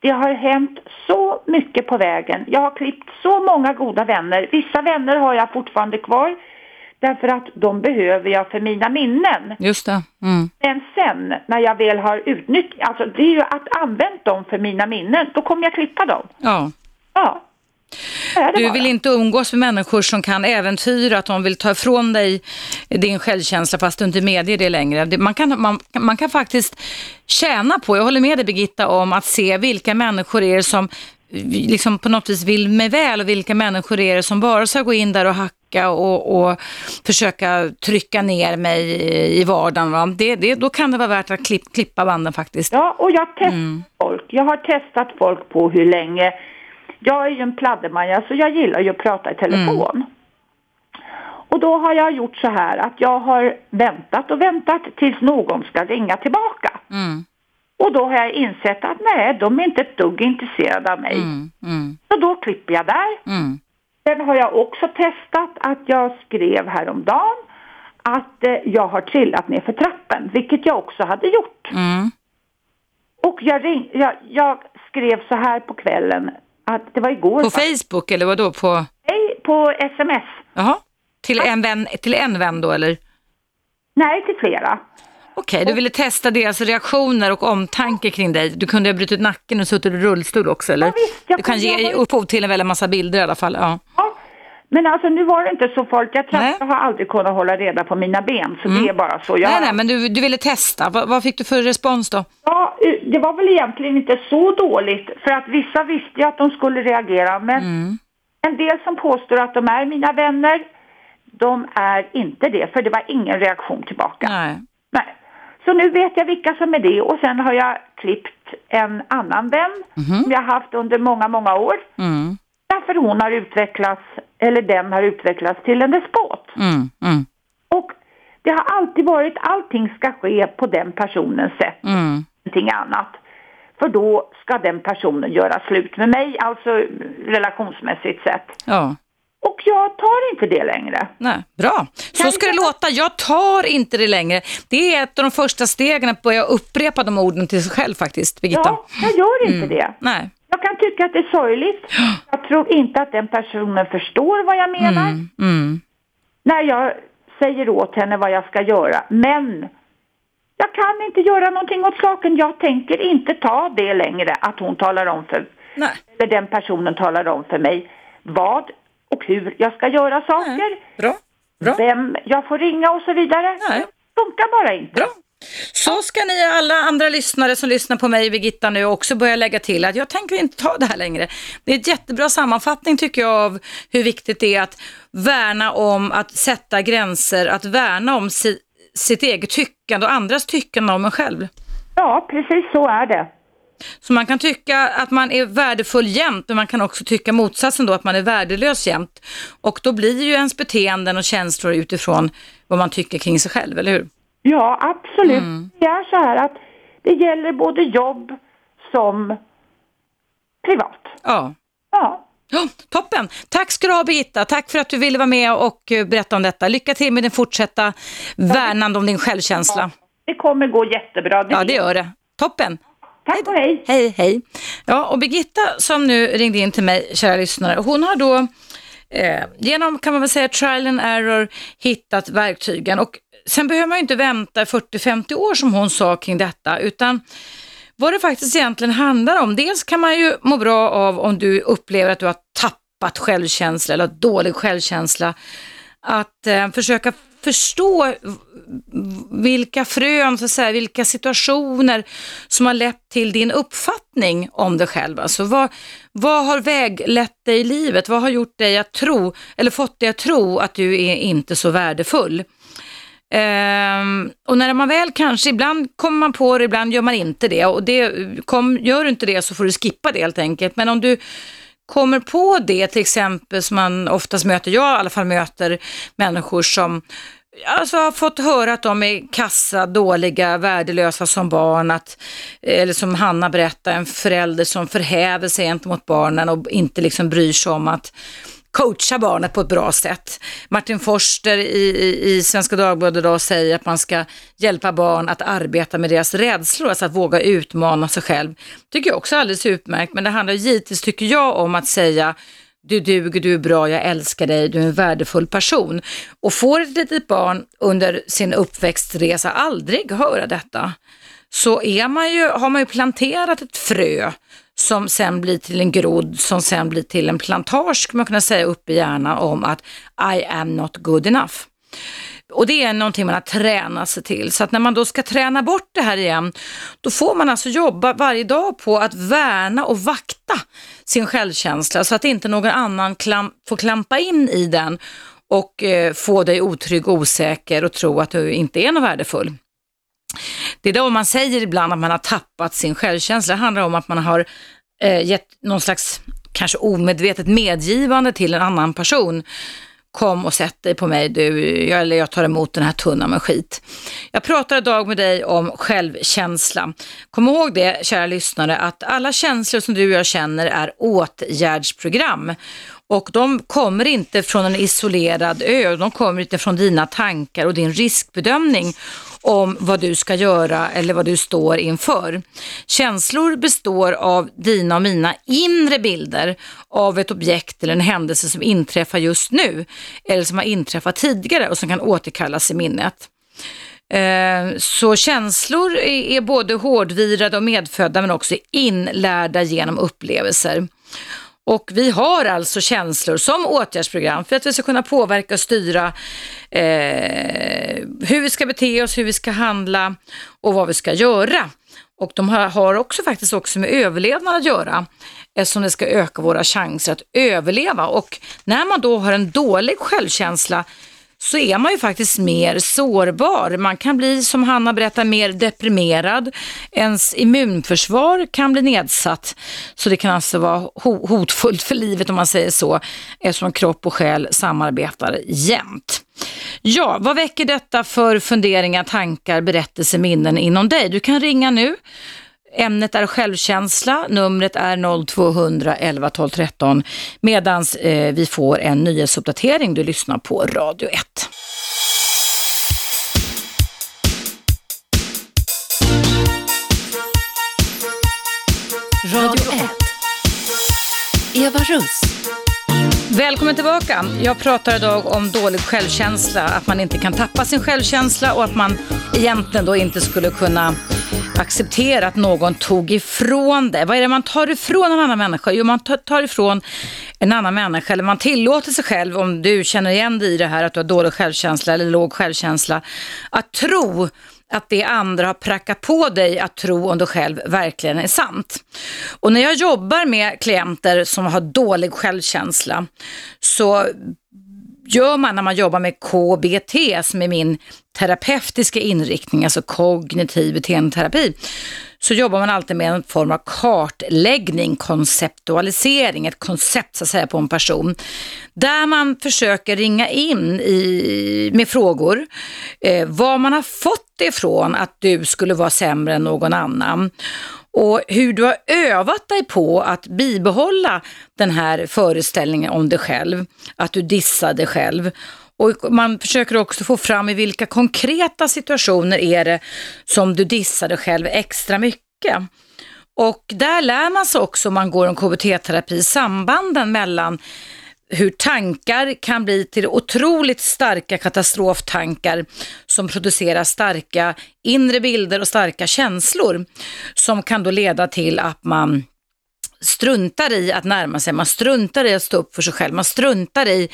det har hänt så mycket på vägen. Jag har klippt så många goda vänner. Vissa vänner har jag fortfarande kvar därför att de behöver jag för mina minnen. Just det. Mm. Men sen när jag väl har utnyttjat, alltså det är ju att använt dem för mina minnen, då kommer jag klippa dem. Ja. Ja. Du vill inte umgås med människor som kan äventyra, att de vill ta ifrån dig din självkänsla fast du inte medger det längre. Man kan, man, man kan faktiskt tjäna på, jag håller med dig Birgitta, om att se vilka människor är det som liksom på något vis vill mig väl och vilka människor är det som bara ska gå in där och hacka och, och försöka trycka ner mig i- i vardagen. Va? Det, det, då kan det vara värt att klipp, klippa banden faktiskt. Ja, och jag testar folk. Jag har testat folk på hur länge. Jag är ju en pladdermaja så jag gillar ju att prata i telefon. Och då har jag gjort så här att jag har väntat och väntat tills någon ska ringa tillbaka. Mm, Och då har jag insett att nej, de är inte ett dugg intresserade av mig. mm, mm, Så då klipper jag där. mm. Sen har jag också testat att jag skrev häromdagen att eh, jag har trillat ner för trappen, vilket jag också hade gjort. Mm. Och jag, ring, jag, jag skrev så här på kvällen att det var igår. På. Facebook eller vad då? På, Nej, på sms. jaha, till en vän, till en vän då eller? Nej, till flera. Okej, du ville testa deras reaktioner och omtanke kring dig. Du kunde ha brutit nacken och suttit i rullstol också, eller? Ja, visst, jag du kan ge upphov till en väldig massa bilder i alla fall. Ja. Ja. Men alltså nu var det inte så farligt. Jag, tror Nej. att jag har aldrig kunnat hålla reda på mina ben, så det är bara så. Jag Nej, nej, men du, du ville testa. Vad, vad fick du för respons då? Ja, eh, det var väl egentligen inte så dåligt för att vissa visste ju att de skulle reagera men Mm. en del som påstår att de är mina vänner, de är inte det för det var ingen reaktion tillbaka. Nej. Nej. Så nu vet jag vilka som är det och sen har jag klippt en annan vän som jag haft under många, många år. Mm. Därför hon har utvecklats, eller den har utvecklats till en despot. Mm. Mm. Och det har alltid varit, allting ska ske på den personens sätt Mm. någonting annat. För då ska den personen göra slut med mig, alltså relationsmässigt sett. Ja. Jag tar inte det längre. Nej, bra. Så Kan ska det låta. Jag tar inte det längre. Det är ett av de första stegen att börja upprepa de orden till sig själv faktiskt, Birgitta. Ja, jag gör inte det. Nej. Jag kan tycka att det är sorgligt. Jag tror inte att den personen förstår vad jag menar Mm. Mm. när jag säger åt henne vad jag ska göra. Men jag kan inte göra någonting åt saken. Jag tänker inte ta det längre att hon talar om för, Nej. eller den personen talar om för mig vad och hur jag ska göra saker. Bra. Bra. vem jag får ringa och så vidare. Nej. Det funkar bara inte. Bra. Så ska ni alla andra lyssnare som lyssnar på mig, Birgitta, nu också börja lägga till att jag tänker inte ta det här längre. Det är ett jättebra sammanfattning tycker jag av hur viktigt det är att värna om att sätta gränser, att värna om si, sitt eget tyckande och andras tyckande om en själv. Ja, precis så är det. Så man kan tycka att man är värdefull jämt, men man kan också tycka motsatsen då, att man är värdelös jämt. Och då blir ju ens beteenden och känslor utifrån vad man tycker kring sig själv, eller hur? Ja, absolut. Mm. Det är så här att det gäller både jobb som privat. Ja. Ja, Ja, toppen! Tack ska du ha Birgitta. Tack för att du ville vara med och eh, berätta om detta. Lycka till med din fortsatta värnande om din självkänsla. det kommer gå jättebra. Ja, det gör det. Toppen! Tack och hej. Hej, hej. Ja, och Birgitta som nu ringde in till mig, kära lyssnare, hon har då eh, genom, kan man väl säga, trial and error hittat verktygen. Och sen behöver man ju inte vänta 40-50 år som hon sa kring detta, utan vad det faktiskt egentligen handlar om. Dels kan man ju må bra av om du upplever att du har tappat självkänsla eller dålig självkänsla. Att eh, försöka förstå vilka frön, så att säga, vilka situationer som har lett till din uppfattning om dig själv. Alltså vad, vad har väglett dig i livet? Vad har gjort dig att tro, eller fått dig att tro att du är inte så värdefull? Ehm, och när man väl kanske, ibland kommer man på det, ibland gör man inte det. Och det, kom, gör du inte det så får du skippa det helt enkelt. Men om du kommer på det, till exempel som man oftast möter, jag i alla fall möter människor som alltså, har fått höra att de är kassa, dåliga, värdelösa som barn. Att, eller som Hanna berättade, en förälder som förhäver sig gentemot barnen och inte liksom bryr sig om att coacha barnet på ett bra sätt. Martin Forster i, i, i Svenska Dagbladet idag säger att man ska hjälpa barn att arbeta med deras rädslor, alltså att våga utmana sig själv. tycker jag också är alldeles utmärkt, men det handlar givetvis, tycker jag, om att säga du duger, du är bra, jag älskar dig, du är en värdefull person. Och får ett litet barn under sin uppväxtresa aldrig höra detta, så är man ju, har man ju planterat ett frö som sen blir till en grodd, som sen blir till en plantage, skulle man kunna säga, upp i hjärnan om att I am not good enough. Och det är någonting man har tränat sig till. Så att när man då ska träna bort det här igen, då får man alltså jobba varje dag på att värna och vakta sin självkänsla så att inte någon annan klam får klampa in i den och eh, få dig otrygg, osäker och tro att du inte är något värdefull. Det är då man säger ibland att man har tappat sin självkänsla. Det handlar om att man har eh, gett någon slags, kanske omedvetet medgivande till en annan person. Kom och sätt dig på mig du, jag, eller jag tar emot den här tunnan med skit. Jag pratar idag med dig om självkänsla. Kom ihåg det, kära lyssnare, att alla känslor som du och jag känner är åtgärdsprogram. Och de kommer inte från en isolerad ö, de kommer inte från dina tankar och din riskbedömning om vad du ska göra eller vad du står inför. Känslor består av dina och mina inre bilder av ett objekt eller en händelse som inträffar just nu eller som har inträffat tidigare och som kan återkallas i minnet. Eh, så känslor är både hårdvirade och medfödda men också inlärda genom upplevelser. Och vi har alltså känslor som åtgärdsprogram för att vi ska kunna påverka och styra eh, hur vi ska bete oss, hur vi ska handla och vad vi ska göra. Och de har också faktiskt också med överlevnad att göra eftersom det ska öka våra chanser att överleva. Och när man då har en dålig självkänsla så är man ju faktiskt mer sårbar. Man kan bli, som Hanna berättar, mer deprimerad. Ens immunförsvar kan bli nedsatt. Så det kan alltså vara hotfullt för livet om man säger så, eftersom kropp och själ samarbetar jämt. Ja, vad väcker detta för funderingar, tankar, berättelser, minnen inom dig? Du kan ringa nu Ämnet är självkänsla, numret är 0200 11 12 13 medan eh, vi får en nyhetsuppdatering. Du lyssnar på Radio 1. Radio 1. Eva Russ. Välkommen tillbaka. Jag pratar idag om dålig självkänsla, att man inte kan tappa sin självkänsla och att man egentligen då inte skulle kunna acceptera att någon tog ifrån det. Vad är det man tar ifrån en annan människa? Jo, man tar ifrån en annan människa, eller man tillåter sig själv, om du känner igen dig i det här, att du har dålig självkänsla eller låg självkänsla, att tro att det andra har prackat på dig att tro om du själv verkligen är sant. Och när jag jobbar med klienter som har dålig självkänsla så gör man när man jobbar med KBT som är min terapeutiska inriktning, alltså kognitiv beteendeterapi, så jobbar man alltid med en form av kartläggning, konceptualisering, ett koncept så att säga på en person. Där man försöker ringa in i, med frågor, eh, var man har fått det ifrån att du skulle vara sämre än någon annan och hur du har övat dig på att bibehålla den här föreställningen om dig själv, att du dissar dig själv. Och man försöker också få fram i vilka konkreta situationer är det som du dissar dig själv extra mycket. Och där lär man sig också om man går en KBT-terapi sambanden mellan hur tankar kan bli till otroligt starka katastroftankar som producerar starka inre bilder och starka känslor som kan då leda till att man struntar i att närma sig, man struntar i att stå upp för sig själv, man struntar i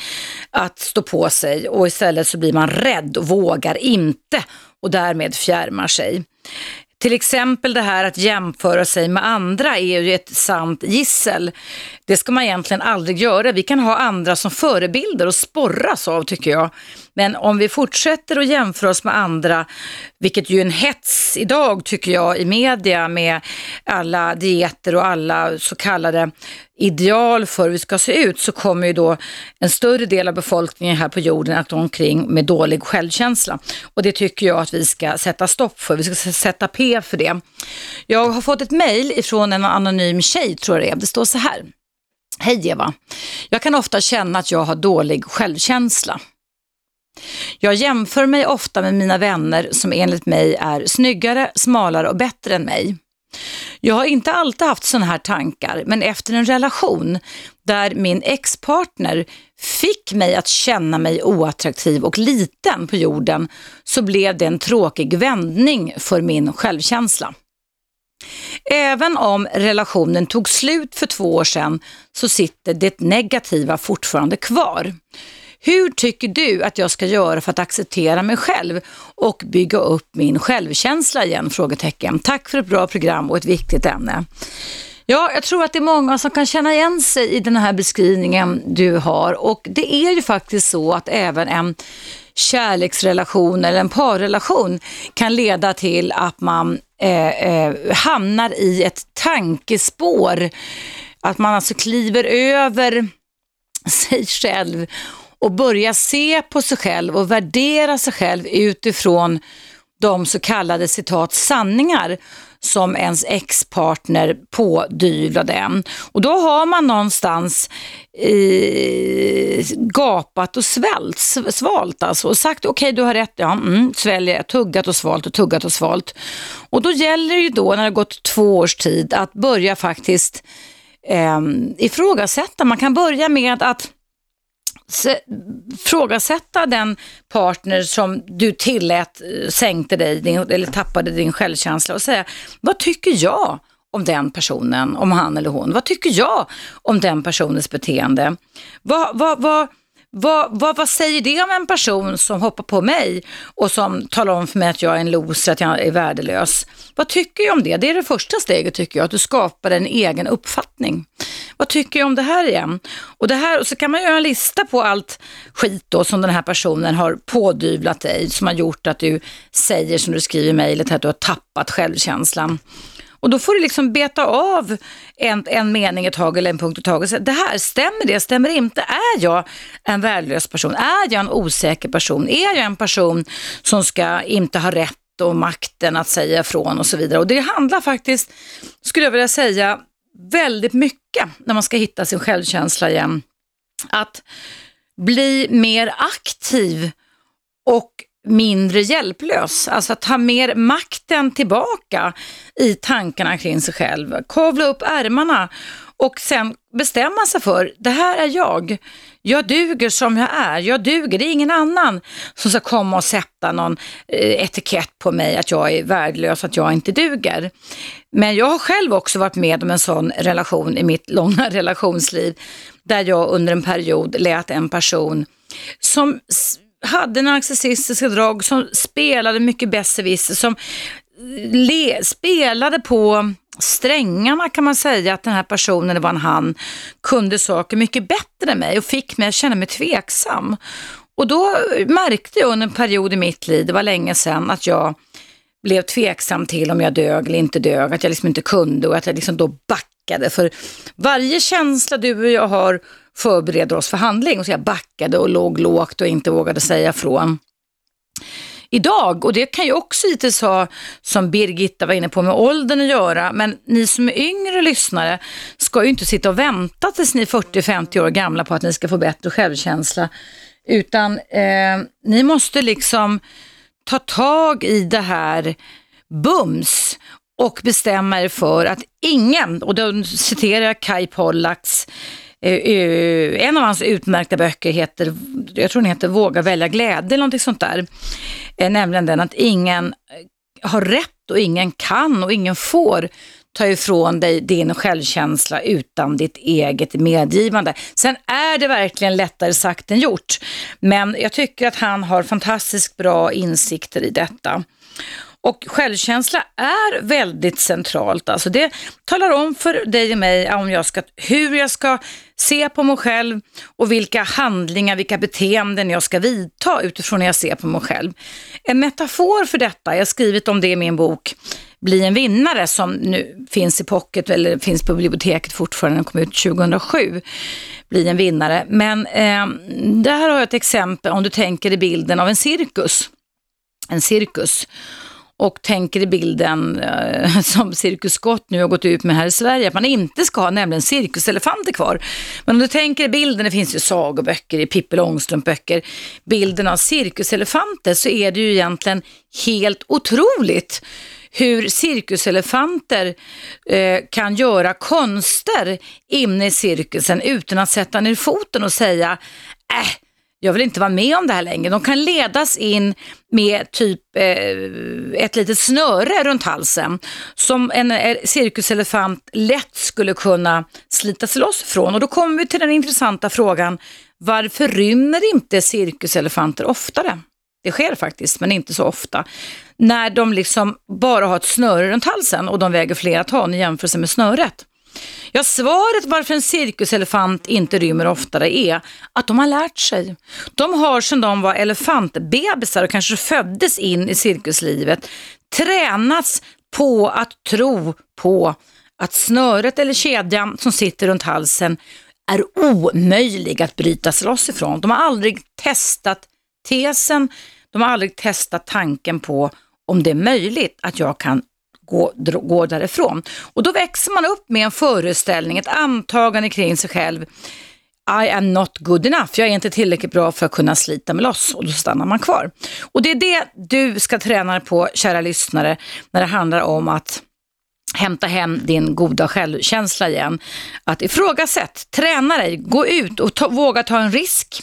att stå på sig och istället så blir man rädd och vågar inte och därmed fjärmar sig. Till exempel det här att jämföra sig med andra är ju ett sant gissel. Det ska man egentligen aldrig göra. Vi kan ha andra som förebilder och sporras av tycker jag. Men om vi fortsätter att jämföra oss med andra, vilket ju är en hets idag tycker jag i media med alla dieter och alla så kallade ideal för hur vi ska se ut så kommer ju då en större del av befolkningen här på jorden att gå omkring med dålig självkänsla. Och det tycker jag att vi ska sätta stopp för. Vi ska sätta P för det. Jag har fått ett mejl ifrån en anonym tjej tror jag det är. Det står så här. Hej Eva. Jag kan ofta känna att jag har dålig självkänsla. Jag jämför mig ofta med mina vänner som enligt mig är snyggare, smalare och bättre än mig. Jag har inte alltid haft sådana här tankar, men efter en relation där min ex-partner fick mig att känna mig oattraktiv och liten på jorden så blev det en tråkig vändning för min självkänsla. Även om relationen tog slut för två år sedan så sitter det negativa fortfarande kvar. Hur tycker du att jag ska göra för att acceptera mig själv och bygga upp min självkänsla igen? Frågetecken. Tack för ett bra program och ett viktigt ämne. Ja, jag tror att det är många som kan känna igen sig i den här beskrivningen du har och det är ju faktiskt så att även en kärleksrelation eller en parrelation kan leda till att man eh, eh, hamnar i ett tankespår. Att man alltså kliver över sig själv och börja se på sig själv och värdera sig själv utifrån de så kallade citat sanningar som ens ex-partner pådyvlade en. Och då har man någonstans eh, gapat och svält, svalt alltså och sagt okej okay, du har rätt, ja, mm, sväljer, tuggat och svalt och tuggat och svalt. Och då gäller det ju då när det har gått två års tid att börja faktiskt eh, ifrågasätta. Man kan börja med att frågasätta den partner som du tillät eh, sänkte dig din, eller tappade din självkänsla och säga, vad tycker jag om den personen, om han eller hon? Vad tycker jag om den personens beteende? Vad, vad, vad, vad, vad, vad, säger det om en person som hoppar på mig och som talar om för mig att jag är en loser, att jag är värdelös? Vad tycker jag om det? Det är det första steget tycker jag, att du skapar en egen uppfattning. Vad tycker jag om det här igen? Och, det här, och så kan man göra en lista på allt skit då som den här personen har pådyvlat dig, som har gjort att du säger som du skriver i mejlet, att du har tappat självkänslan. Och då får du liksom beta av en, en mening ett tag eller en punkt ett tag och säga, det här, stämmer det, stämmer det inte? Är jag en värdelös person? Är jag en osäker person? Är jag en person som ska inte ha rätt och makten att säga ifrån och så vidare? Och det handlar faktiskt, skulle jag vilja säga, väldigt mycket när man ska hitta sin självkänsla igen. Att bli mer aktiv och mindre hjälplös. Alltså att ta mer makten tillbaka i tankarna kring sig själv. Kavla upp ärmarna och sen bestämma sig för, det här är jag. Jag duger som jag är. Jag duger. Det är ingen annan som ska komma och sätta någon eh, etikett på mig att jag är värdelös, att jag inte duger. Men jag har själv också varit med om en sån relation i mitt långa relationsliv där jag under en period lät en person som hade narcissistiska drag, som spelade mycket besserwisser, som eh, le, spelade på strängarna kan man säga att den här personen, det var en han, kunde saker mycket bättre än mig och fick mig att känna mig tveksam. Och då märkte jag under en period i mitt liv, det var länge sedan, att jag blev tveksam till om jag dög eller inte dög, att jag liksom inte kunde och att jag liksom då backade. För varje känsla du och jag har förbereder oss för handling. Och så jag backade och låg lågt och inte vågade säga från. Idag, och det kan ju också hittills ha, som Birgitta var inne på, med åldern att göra, men ni som är yngre lyssnare ska ju inte sitta och vänta tills ni är 40-50 år gamla på att ni ska få bättre självkänsla, utan eh, ni måste liksom ta tag i det här bums och bestämma er för att ingen, och då citerar jag Kai Pollaks Eh, eh, en av hans utmärkta böcker heter, jag tror den heter Våga välja glädje eller någonting sånt där. Eh, nämligen den att ingen har rätt och ingen kan och ingen får ta ifrån dig din självkänsla utan ditt eget medgivande. Sen är det verkligen lättare sagt än gjort, men jag tycker att han har fantastiskt bra insikter i detta. Och självkänsla är väldigt centralt. Alltså det talar om för dig och mig om jag ska, hur jag ska se på mig själv och vilka handlingar, vilka beteenden jag ska vidta utifrån hur jag ser på mig själv. En metafor för detta, jag har skrivit om det i min bok Bli en vinnare som nu finns i pocket eller finns på biblioteket fortfarande, den kom ut 2007. Bli en vinnare. Men eh, där har jag ett exempel om du tänker i bilden av en cirkus. En cirkus och tänker i bilden eh, som Cirkus Scott nu har gått ut med här i Sverige, att man inte ska ha nämligen cirkuselefanter kvar. Men om du tänker i bilden, det finns ju sagoböcker, i Pippi Långstrump-böcker, bilden av cirkuselefanter så är det ju egentligen helt otroligt hur cirkuselefanter eh, kan göra konster inne i cirkusen utan att sätta ner foten och säga äh, jag vill inte vara med om det här längre. De kan ledas in med typ eh, ett litet snöre runt halsen som en eh, cirkuselefant lätt skulle kunna slita sig loss från. Och då kommer vi till den intressanta frågan, varför rymmer inte cirkuselefanter oftare? Det sker faktiskt, men inte så ofta. När de liksom bara har ett snöre runt halsen och de väger flera ton i jämförelse med snöret. Ja, svaret varför en cirkuselefant inte rymmer oftare är att de har lärt sig. De har sedan de var elefantbebisar och kanske föddes in i cirkuslivet tränats på att tro på att snöret eller kedjan som sitter runt halsen är omöjlig att bryta sig loss ifrån. De har aldrig testat tesen, de har aldrig testat tanken på om det är möjligt att jag kan gå, gå därifrån. Och då växer man upp med en föreställning, ett antagande kring sig själv. I am not good enough. Jag är inte tillräckligt bra för att kunna slita mig loss och då stannar man kvar. Och det är det du ska träna på, kära lyssnare, när det handlar om att hämta hem din goda självkänsla igen. Att ifrågasätt, träna dig, gå ut och ta, våga ta en risk.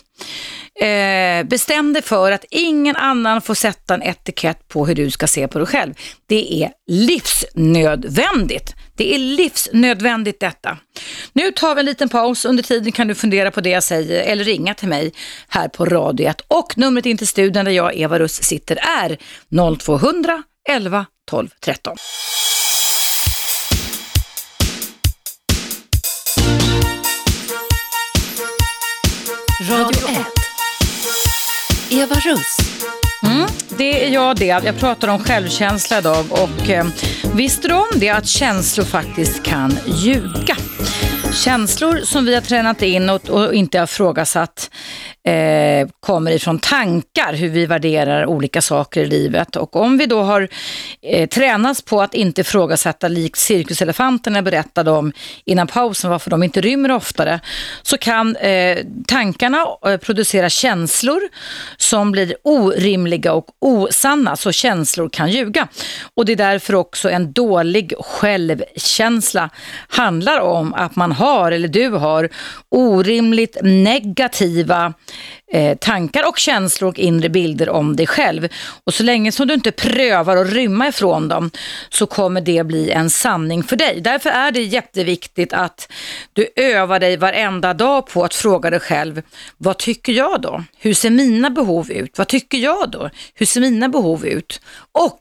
Eh, bestäm dig för att ingen annan får sätta en etikett på hur du ska se på dig själv. Det är livsnödvändigt. Det är livsnödvändigt detta. Nu tar vi en liten paus. Under tiden kan du fundera på det jag säger eller ringa till mig här på Radio 1. Och numret in till studion där jag, Eva Russ, sitter är 0200 11 12 13. Radio 1. Eva Russ. Mm, det är jag det. Jag pratar om självkänsla idag och eh, visste du om det att känslor faktiskt kan ljuga? Känslor som vi har tränat in och, och inte har frågasatt eh, kommer ifrån tankar, hur vi värderar olika saker i livet. Och om vi då har eh, tränats på att inte ifrågasätta likt cirkuselefanterna berättade om innan pausen, varför de inte rymmer oftare, så kan eh, tankarna eh, producera känslor som blir orimliga och osanna, så känslor kan ljuga. Och det är därför också en dålig självkänsla handlar om att man har, eller du har, orimligt negativa eh, tankar och känslor och inre bilder om dig själv. Och så länge som du inte prövar att rymma ifrån dem så kommer det bli en sanning för dig. Därför är det jätteviktigt att du övar dig varenda dag på att fråga dig själv, vad tycker jag då? Hur ser mina behov ut? Vad tycker jag då? Hur ser mina behov ut? Och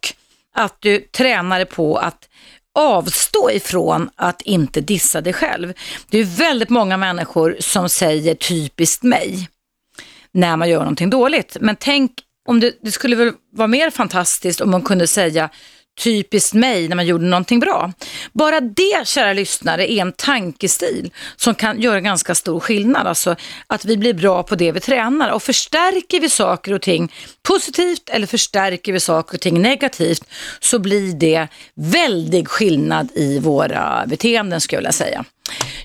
att du tränar dig på att avstå ifrån att inte dissa dig själv. Det är väldigt många människor som säger typiskt mig när man gör någonting dåligt. Men tänk om det, det skulle väl vara mer fantastiskt om man kunde säga typiskt mig när man gjorde någonting bra. Bara det, kära lyssnare, är en tankestil som kan göra ganska stor skillnad. Alltså att vi blir bra på det vi tränar och förstärker vi saker och ting positivt eller förstärker vi saker och ting negativt så blir det väldig skillnad i våra beteenden skulle jag vilja säga.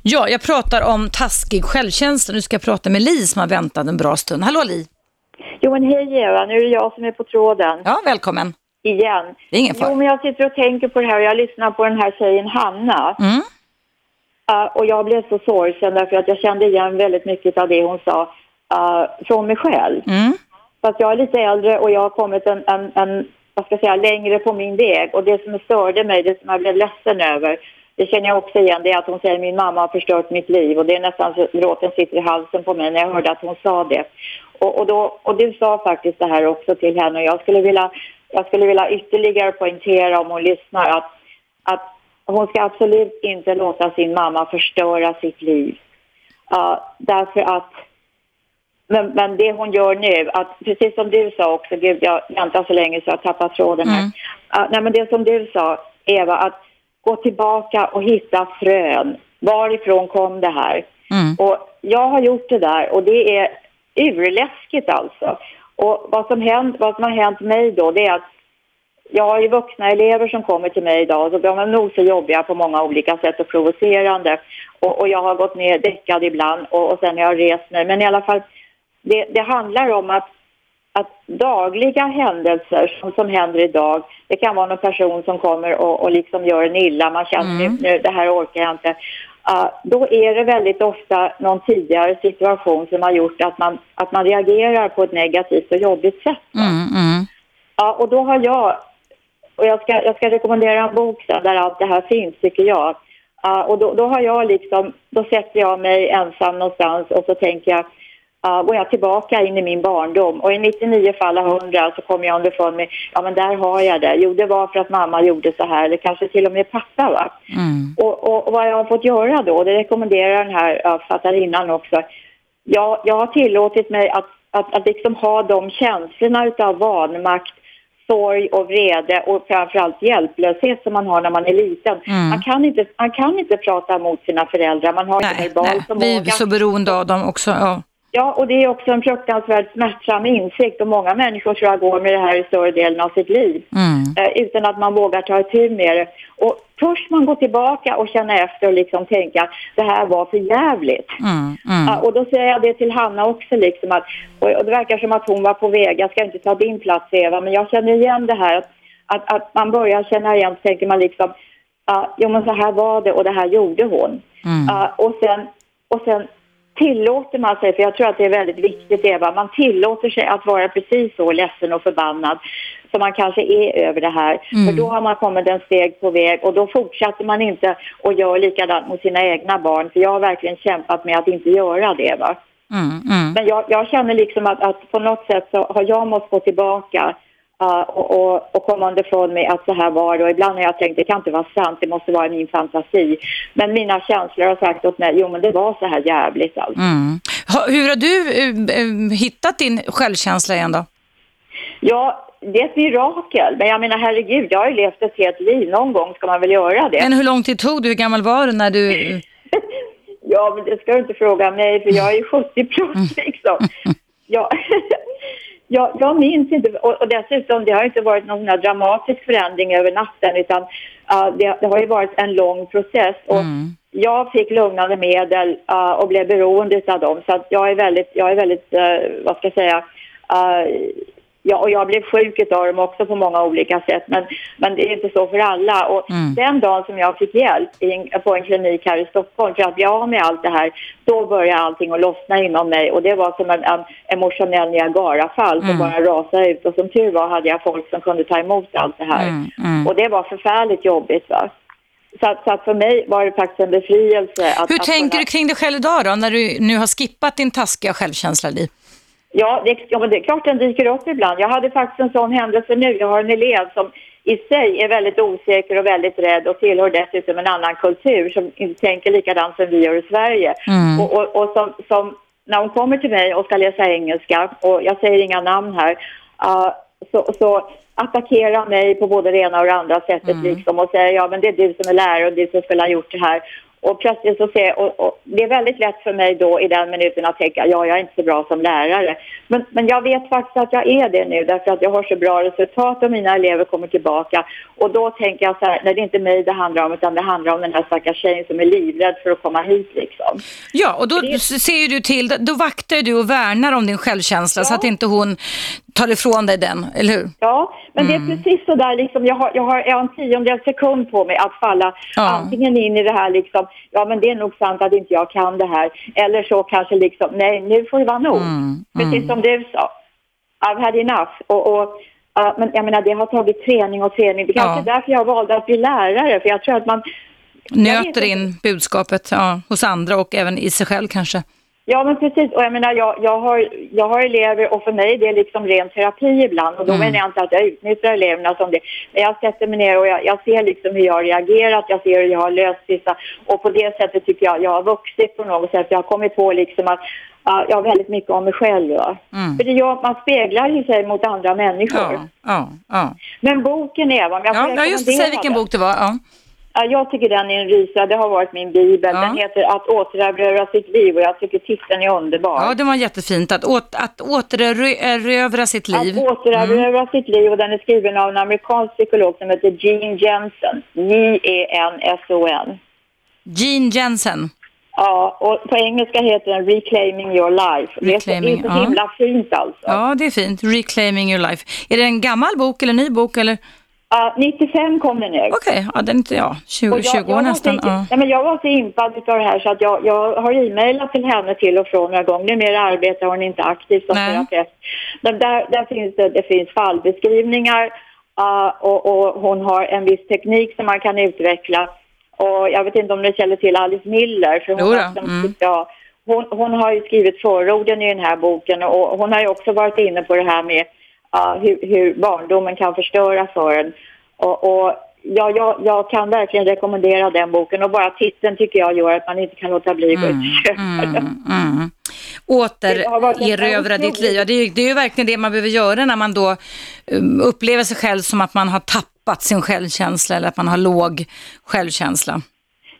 Ja, jag pratar om taskig självkänsla. Nu ska jag prata med Li som har väntat en bra stund. Hallå Li! Jo men hej Eva, nu är det jag som är på tråden. Ja, välkommen igen. Det är ingen fara. Jo, men jag sitter och tänker på det här och jag lyssnar på den här tjejen Hanna. Mm. Uh, och jag blev så sorgsen därför att jag kände igen väldigt mycket av det hon sa uh, från mig själv. Mm. Fast jag är lite äldre och jag har kommit en, en, en vad ska jag säga, längre på min väg. Och det som störde mig, det som jag blev ledsen över, det känner jag också igen, det är att hon säger min mamma har förstört mitt liv. Och det är nästan så gråten sitter i halsen på mig när jag hörde att hon sa det. Och, och, då, och du sa faktiskt det här också till henne och jag skulle vilja, jag skulle vilja ytterligare poängtera om hon lyssnar att, att hon ska absolut inte låta sin mamma förstöra sitt liv. Uh, därför att men, men det hon gör nu, att precis som du sa också, gud jag väntar så länge så jag har tappat tråden här. Mm. Uh, nej men det som du sa, Eva, att gå tillbaka och hitta frön. Varifrån kom det här? Mm. Och jag har gjort det där och det är urläskigt alltså. Och vad som, hänt, vad som har hänt mig då, det är att jag har ju vuxna elever som kommer till mig idag och de är nog så jobbiga på många olika sätt och provocerande. Och, och jag har gått ner däckad ibland och, och sen har jag rest mig. Men i alla fall, det, det handlar om att, att dagliga händelser som, som händer idag, det kan vara någon person som kommer och, och liksom gör en illa, man känner mm. nu, det här orkar jag inte. Då är det väldigt ofta någon tidigare situation som har gjort att man, att man reagerar på ett negativt och jobbigt sätt. Mm, mm. Ja, och då har jag, och jag ska, jag ska rekommendera en bok sen där allt det här finns tycker jag. Och då, då har jag liksom, då sätter jag mig ensam någonstans och så tänker jag, uh, går jag tillbaka in i min barndom och i 99 fall av 100 så kommer jag underfund med, ja men där har jag det. Jo det var för att mamma gjorde så här eller kanske till och med pappa va. Mm. Och, och, och, vad jag har fått göra då, det rekommenderar den här uh, författarinnan också. Jag, jag har tillåtit mig att, att, att liksom ha de känslorna utav vanmakt sorg och vrede och framförallt hjälplöshet som man har när man är liten. Mm. Man, kan inte, man kan inte prata emot sina föräldrar, man har nej, inte verbal förmåga. Vi är så beroende av dem också. Ja. Ja, och det är också en fruktansvärt smärtsam insikt och många människor tror jag går med det här i större delen av sitt liv mm. eh, utan att man vågar ta itu med det. Och först man går tillbaka och känner efter och liksom tänka det här var för jävligt. Mm. Mm. Ja, och då säger jag det till Hanna också liksom att, och, det verkar som att hon var på väg, jag ska inte ta din plats Eva, men jag känner igen det här att, att, att man börjar känna igen så tänker man liksom, ja, jo men så här var det och det här gjorde hon. Uh, och sen, och sen tillåter man sig, för jag tror att det är väldigt viktigt Eva, man tillåter sig att vara precis så ledsen och förbannad som man kanske är över det här. Mm. För då har man kommit en steg på väg och då fortsätter man inte och gör likadant mot sina egna barn. För jag har verkligen kämpat med att inte göra det. Va? Mm, mm. Men jag, jag, känner liksom att, att på något sätt så har jag måste gå tillbaka Uh, och, och, och komma underfrån med att så här var det. Och ibland har jag tänkt det kan inte vara sant, det måste vara min fantasi. Men mina känslor har sagt åt mig, jo men det var så här jävligt alltså. Mm. Hur har du uh, hittat din självkänsla igen då? Ja, det är ett mirakel. Men jag menar herregud, jag har ju levt ett helt liv. Någon gång ska man väl göra det. Men hur lång tid tog det? Hur gammal var du när du... ja, men det ska du inte fråga mig för jag är ju 70 plus liksom. Ja. Jag, jag minns inte, och, och, dessutom det har inte varit någon dramatisk förändring över natten utan uh, det, det, har ju varit en lång process. Och mm. Jag fick lugnande medel uh, och blev beroende av dem så jag är väldigt, jag är väldigt uh, vad ska jag säga, Ja, och jag blev sjuk av dem också på många olika sätt, men, men det är inte så för alla. Och mm. den dagen som jag fick hjälp in, på en klinik här i Stockholm för att bli av med allt det här, då började allting att lossna inom mig och det var som en, en emotionell Niagarafall som mm. bara rasade ut och som tur var hade jag folk som kunde ta emot allt det här. Mm. mm. Och det var förfärligt jobbigt va. Så att, så att, för mig var det faktiskt en befrielse. Att, Hur att tänker kunna... du kring dig själv idag då, när du nu har skippat din taskiga självkänsla, Liv? Ja det, ja, men det är klart den dyker upp ibland. Jag hade faktiskt en sån händelse nu. Jag har en elev som i sig är väldigt osäker och väldigt rädd och tillhör dessutom en annan kultur som inte tänker likadant som vi gör i Sverige. Mm. Och, och, och som, som, när hon kommer till mig och ska läsa engelska, och jag säger inga namn här, uh, så, så attackerar mig på både det ena och det andra sättet mm. liksom och säger ja men det är du som är lärare och du som skulle ha gjort det här. Och plötsligt så ser och, och, det är väldigt lätt för mig då i den minuten att tänka, ja jag är inte så bra som lärare. Men, men jag vet faktiskt att jag är det nu därför att jag har så bra resultat och mina elever kommer tillbaka. Och då tänker jag så här, nej det är inte mig det handlar om utan det handlar om den här stackars tjejen som är livrädd för att komma hit liksom. Ja, och då det... ser du till, då vaktar du och värnar om din självkänsla ja. så att inte hon tar ifrån dig den, eller hur? Ja, men mm. det är precis så där liksom, jag har, jag har en tiondels sekund på mig att falla ja. antingen in i det här liksom, ja men det är nog sant att inte jag kan det här, eller så kanske liksom, nej nu får det vara nog. Mm. Precis mm. som du sa, I've had enough. Och, och Uh, men jag menar, det har tagit träning och träning. Det är kanske ja. därför jag valde att bli lärare, för jag tror att man... Nöter in budskapet ja, hos andra och även i sig själv kanske. Ja, men precis. Och jag menar, jag, jag, har, jag har elever och för mig det är liksom ren terapi ibland. Och då mm. menar jag inte att jag utnyttjar eleverna som det. Men jag sätter mig ner och jag, jag ser liksom hur jag har reagerat. Jag ser hur jag har löst vissa. Och på det sättet tycker jag jag har vuxit på något sätt. Jag har kommit på liksom att uh, jag har väldigt mycket om mig själv. Ja. Mm. För det gör, man speglar ju sig mot andra människor. Ja, ja, ja. Men boken Eva, om jag får Ja, just det. Säg vilken bok det var. Ja. Jag tycker den är en risa. Det har varit min bibel. Ja. Den heter Att återerövra sitt liv och jag tycker titeln är underbar. Ja, den var jättefint. Att, åt, att återerövra sitt liv. Att återerövra mm. sitt liv och den är skriven av en amerikansk psykolog som heter Gene Jensen. J-E-N-S-O-N. Gene Jensen. Ja, och på engelska heter den Reclaiming your life. Reclaiming, det är så himla ja. fint alltså. Ja, det är fint. Reclaiming your life. Är det en gammal bok eller ny bok eller? Ja, 95 kom den ut. Okej, okay. ja, den inte, ja, 20, jag, 20 år nästan. Så, ja. men jag var så impad av det här så att jag, jag har e-mailat till henne till och från några gånger. Numera arbetar hon inte aktivt som terapeut. Där, där finns det, det finns fallbeskrivningar uh, och, och hon har en viss teknik som man kan utveckla. Och jag vet inte om ni känner till Alice Miller. För hon, liksom, mm. ja, hon, hon har ju skrivit förorden i den här boken och hon har ju också varit inne på det här med uh, hur, hur, barndomen kan förstöra för en. Och, och ja, jag, jag, kan verkligen rekommendera den boken och bara titeln tycker jag gör att man inte kan låta bli att mm, köpa mm, den. Mm. Återerövra ditt liv. Ja, det, är, det är ju verkligen det man behöver göra när man då um, upplever sig själv som att man har tappat sin självkänsla eller att man har låg självkänsla.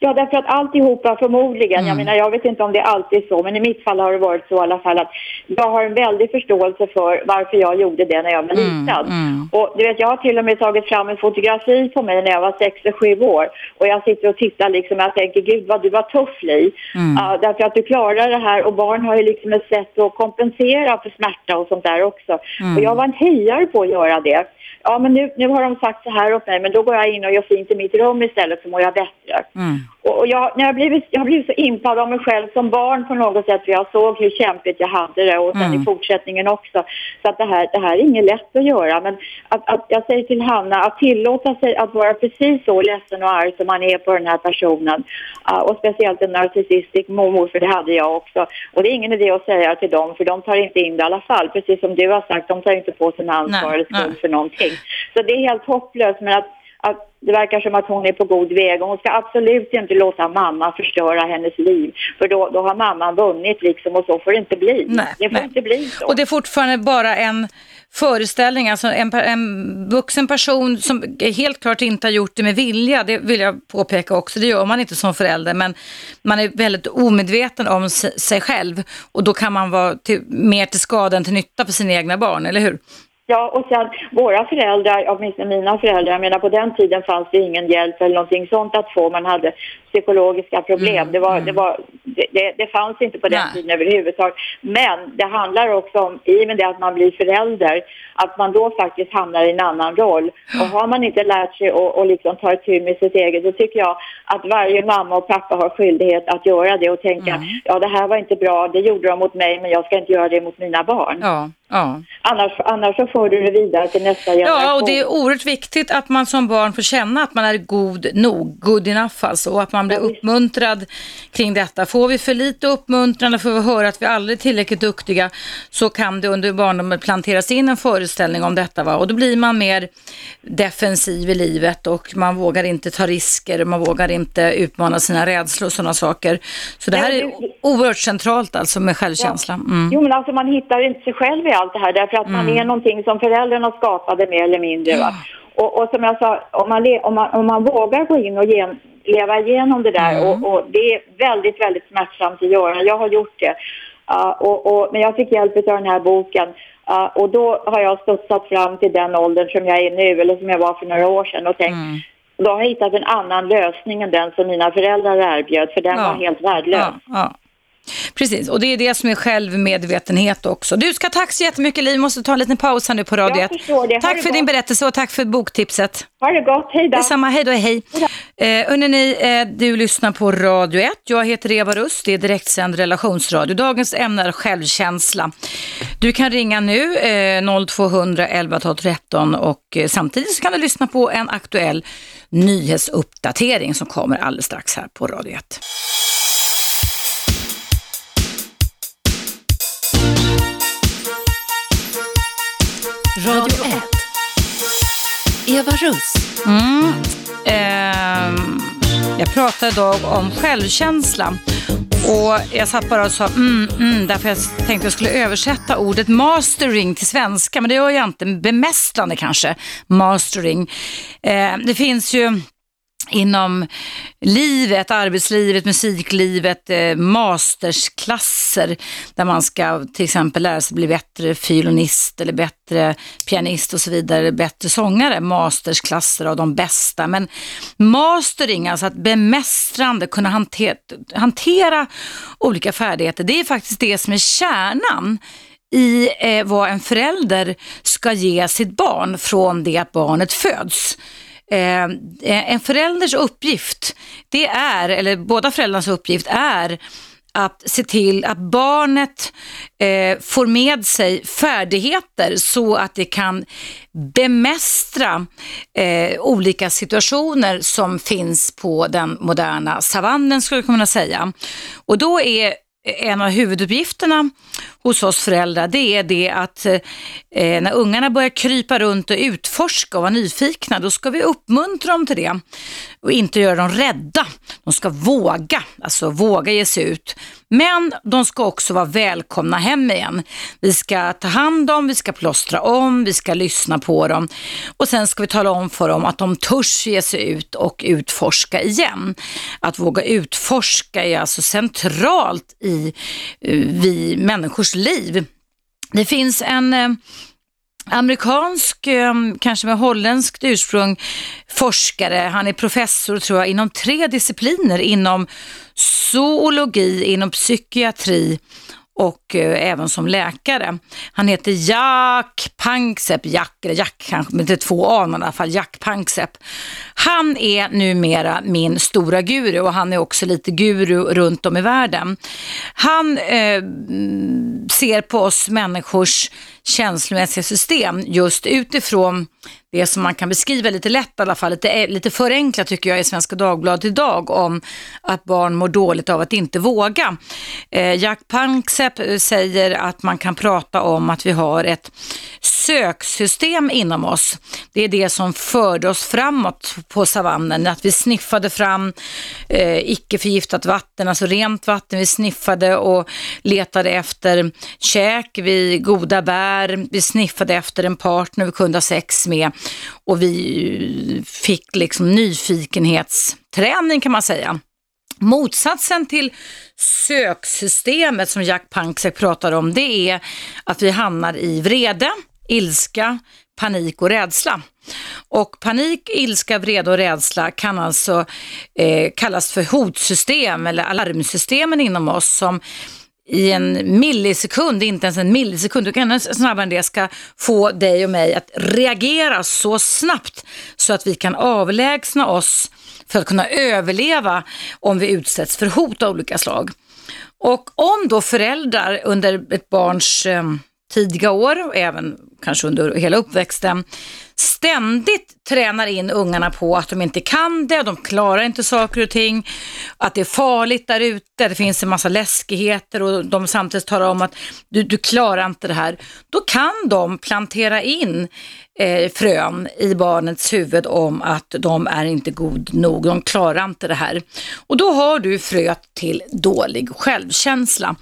Ja, därför att alltihopa förmodligen, mm. jag menar jag vet inte om det alltid är så, men i mitt fall har det varit så i alla fall att jag har en väldig förståelse för varför jag gjorde det när jag var mm. liten. Mm. Och du vet, jag har till och med tagit fram en fotografi på mig när jag var sex och sju år och jag sitter och tittar liksom och jag tänker, gud vad du var tuff Li. Uh, därför att du klarar det här och barn har ju liksom ett sätt att kompensera för smärta och sånt där också. Mm. Och jag var en hejare på att göra det ja men nu, nu har de sagt så här åt mig men då går jag in och gör fint i mitt rum istället så mår jag bättre. Mm. Och, jag, när jag, blivit, jag har blivit så impad av mig själv som barn på något sätt för jag såg hur kämpigt jag hade det och sen mm. i fortsättningen också. Så att det här, det här är inget lätt att göra men att, att jag säger till Hanna att tillåta sig att vara precis så ledsen och arg som man är på den här personen uh, och speciellt en narcissistisk mormor för det hade jag också. Och det är ingen idé att säga till dem för de tar inte in det i alla fall. Precis som du har sagt, de tar inte på sig ansvar eller skuld för någonting. Så det är helt hopplöst men att, att det verkar som att hon är på god väg och hon ska absolut inte låta mamma förstöra hennes liv. För då, då har mamman vunnit liksom och så får det inte bli. Nej, det får nej. inte bli så. Och det är fortfarande bara en föreställning, alltså en, en vuxen person som helt klart inte har gjort det med vilja, det vill jag påpeka också, det gör man inte som förälder, men man är väldigt omedveten om sig själv och då kan man vara till, mer till skada än till nytta för sina egna barn, eller hur? Ja, och sen våra föräldrar, åtminstone mina föräldrar, jag menar på den tiden fanns det ingen hjälp eller någonting sånt att få. Man hade psykologiska problem. Mm, det, var, mm. det, var, det, det, fanns inte på den Nej. tiden överhuvudtaget. Men det handlar också om, i och med det att man blir förälder, att man då faktiskt hamnar i en annan roll. Och har man inte lärt sig att liksom ta itu med sitt eget, då tycker jag att varje mamma och pappa har skyldighet att göra det och tänka, mm. ja det här var inte bra, det gjorde de mot mig, men jag ska inte göra det mot mina barn. Ja, ja. Annars, annars så får du det vidare till nästa generation. Ja, och det är oerhört viktigt att man som barn får känna att man är god nog, good enough alltså, och att man blir uppmuntrad kring detta. Får vi för lite uppmuntran och får vi höra att vi aldrig är tillräckligt duktiga så kan det under barndomen planteras in en föreställning om detta. Va? Och då blir man mer defensiv i livet och man vågar inte ta risker, man vågar inte utmana sina rädslor och sådana saker. Så det här är oerhört centralt alltså med självkänsla. Mm. Jo men alltså man hittar inte sig själv i allt det här därför att mm. man är någonting som föräldrarna skapade mer eller mindre. Va? Och, och, som jag sa, om man, om, man, om man vågar gå in och gen, leva igenom det där mm. och, och, det är väldigt, väldigt smärtsamt att göra. Jag har gjort det. Uh, och, och, men jag fick hjälp av den här boken. Uh, och då har jag studsat fram till den åldern som jag är nu, eller som jag var för några år sedan och tänkt, mm. då har jag hittat en annan lösning än den som mina föräldrar erbjöd, för den ja. var helt värdelös. Ja, ja. Precis, och det är det som är självmedvetenhet också. Du ska tack så jättemycket Liv, vi måste ta en liten paus här nu på radio Jag förstår det. Ha Tack det för gott. din berättelse och tack för boktipset. Ha det gott, hej då. Detsamma, hej då, hej. Eh, ni, eh, du lyssnar på Radio 1. Jag heter Eva Rust, det är direktsänd relationsradio. Dagens ämne är självkänsla. Du kan ringa nu, eh, 0200 11 12 13 och eh, samtidigt så kan du lyssna på en aktuell nyhetsuppdatering som kommer alldeles strax här på Radio 1. Radio 1. Eva Russ. Mm. Ehm, jag pratar idag om självkänsla. Och jag satt bara och sa mm, mm, därför jag tänkte jag skulle översätta ordet mastering till svenska, men det gör jag inte. Bemästrande kanske, mastering. Ehm, det finns ju inom livet, arbetslivet, musiklivet, eh, mastersklasser där man ska till exempel lära sig bli bättre fiolinist eller bättre pianist och så vidare, bättre sångare, mastersklasser av de bästa. Men mastering, alltså att bemästrande, kunna hantera, hantera olika färdigheter, det är faktiskt det som är kärnan i eh, vad en förälder ska ge sitt barn från det att barnet föds. Eh, eh, en förälders uppgift, det är, eller båda föräldrarnas uppgift är att se till att barnet eh, får med sig färdigheter så att det kan bemästra eh, olika situationer som finns på den moderna savannen skulle jag kunna säga. Och då är en av huvuduppgifterna hos oss föräldrar, det är det att eh, eh, när ungarna börjar krypa runt och utforska och vara nyfikna, då ska vi uppmuntra dem till det och inte göra dem rädda. De ska våga, alltså våga ge sig ut. Men de ska också vara välkomna hem igen. Vi ska ta hand om, vi ska plåstra om, vi ska lyssna på dem och sen ska vi tala om för dem att de törs ge sig ut och utforska igen. Att våga utforska är alltså centralt i eh, vi människors liv. Det finns en eh, amerikansk, eh, kanske med holländskt ursprung, forskare. Han är professor tror jag inom tre discipliner, inom zoologi, inom psykiatri och eh, även som läkare. Han heter Jack Panksepp, Jack eller Jack kanske, men det är två A i alla fall, Jack Panksepp. Han är numera min stora guru och han är också lite guru runt om i världen. Han eh, ser på oss människors känslomässiga system just utifrån det som man kan beskriva lite lätt i alla fall, lite, lite förenklat tycker jag i Svenska Dagbladet idag om att barn mår dåligt av att inte våga. Eh, Jack Panksepp eh, säger att man kan prata om att vi har ett söksystem inom oss. Det är det som förde oss framåt på savannen, att vi sniffade fram eh, icke förgiftat vatten, alltså rent vatten. Vi sniffade och letade efter käk, vi goda bär, vi sniffade efter en partner vi kunde ha sex med och vi fick liksom nyfikenhetsträning kan man säga. Motsatsen till söksystemet som Jack Panksepp pratar om, det är att vi hamnar i vrede, ilska, panik och rädsla. Och panik, ilska, vrede och rädsla kan alltså eh, kallas för hotsystem eller alarmsystemen inom oss som i en millisekund, inte ens en millisekund, du kan snabbare än det, ska få dig och mig att reagera så snabbt så att vi kan avlägsna oss för att kunna överleva om vi utsätts för hot av olika slag. Och om då föräldrar under ett barns eh, tidiga år och även kanske under hela uppväxten ständigt tränar in ungarna på att de inte kan det, de klarar inte saker och ting, att det är farligt där ute, det finns en massa läskigheter och de samtidigt talar om att du, du klarar inte det här. Då kan de plantera in eh, frön i barnets huvud om att de är inte god nog, de klarar inte det här. Och då har du fröet till dålig självkänsla.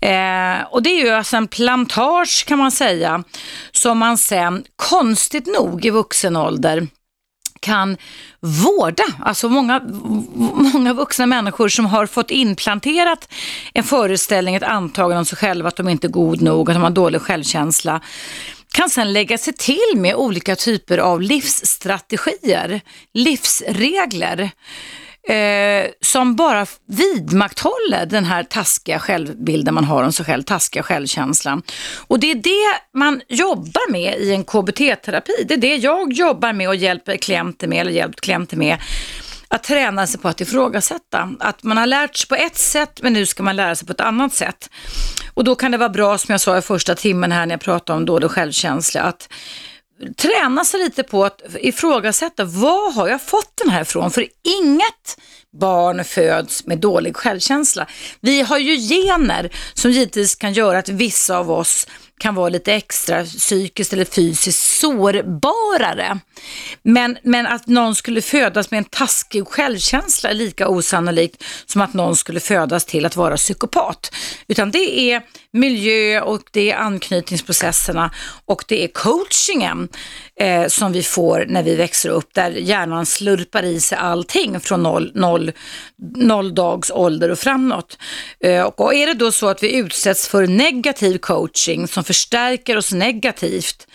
Eh, och det är ju alltså en plantage kan man säga, som man sen konstigt nog i vuxen ålder kan vårda. Alltså många, många vuxna människor som har fått implanterat en föreställning, ett antagande om sig själva att de inte är god nog, att de har dålig självkänsla kan sedan lägga sig till med olika typer av livsstrategier, livsregler eh, som bara vidmakthåller den här taskiga självbilden man har om sig själv, taskiga självkänslan. Och det är det man jobbar med i en KBT-terapi. Det är det jag jobbar med och hjälper klienter med, eller hjälpt klienter med att träna sig på att ifrågasätta. Att man har lärt sig på ett sätt men nu ska man lära sig på ett annat sätt. Och då kan det vara bra, som jag sa i första timmen här när jag pratade om dålig självkänsla, att träna sig lite på att ifrågasätta, var har jag fått den här ifrån? För inget barn föds med dålig självkänsla. Vi har ju gener som givetvis kan göra att vissa av oss kan vara lite extra psykiskt eller fysiskt sårbarare. Men, men att någon skulle födas med en taskig självkänsla är lika osannolikt som att någon skulle födas till att vara psykopat. Utan det är miljö och det är anknytningsprocesserna och det är coachingen eh, som vi får när vi växer upp där hjärnan slurpar i sig allting från noll, noll, noll dags ålder och framåt. Eh, och är det då så att vi utsätts för negativ coaching som förstärker oss negativt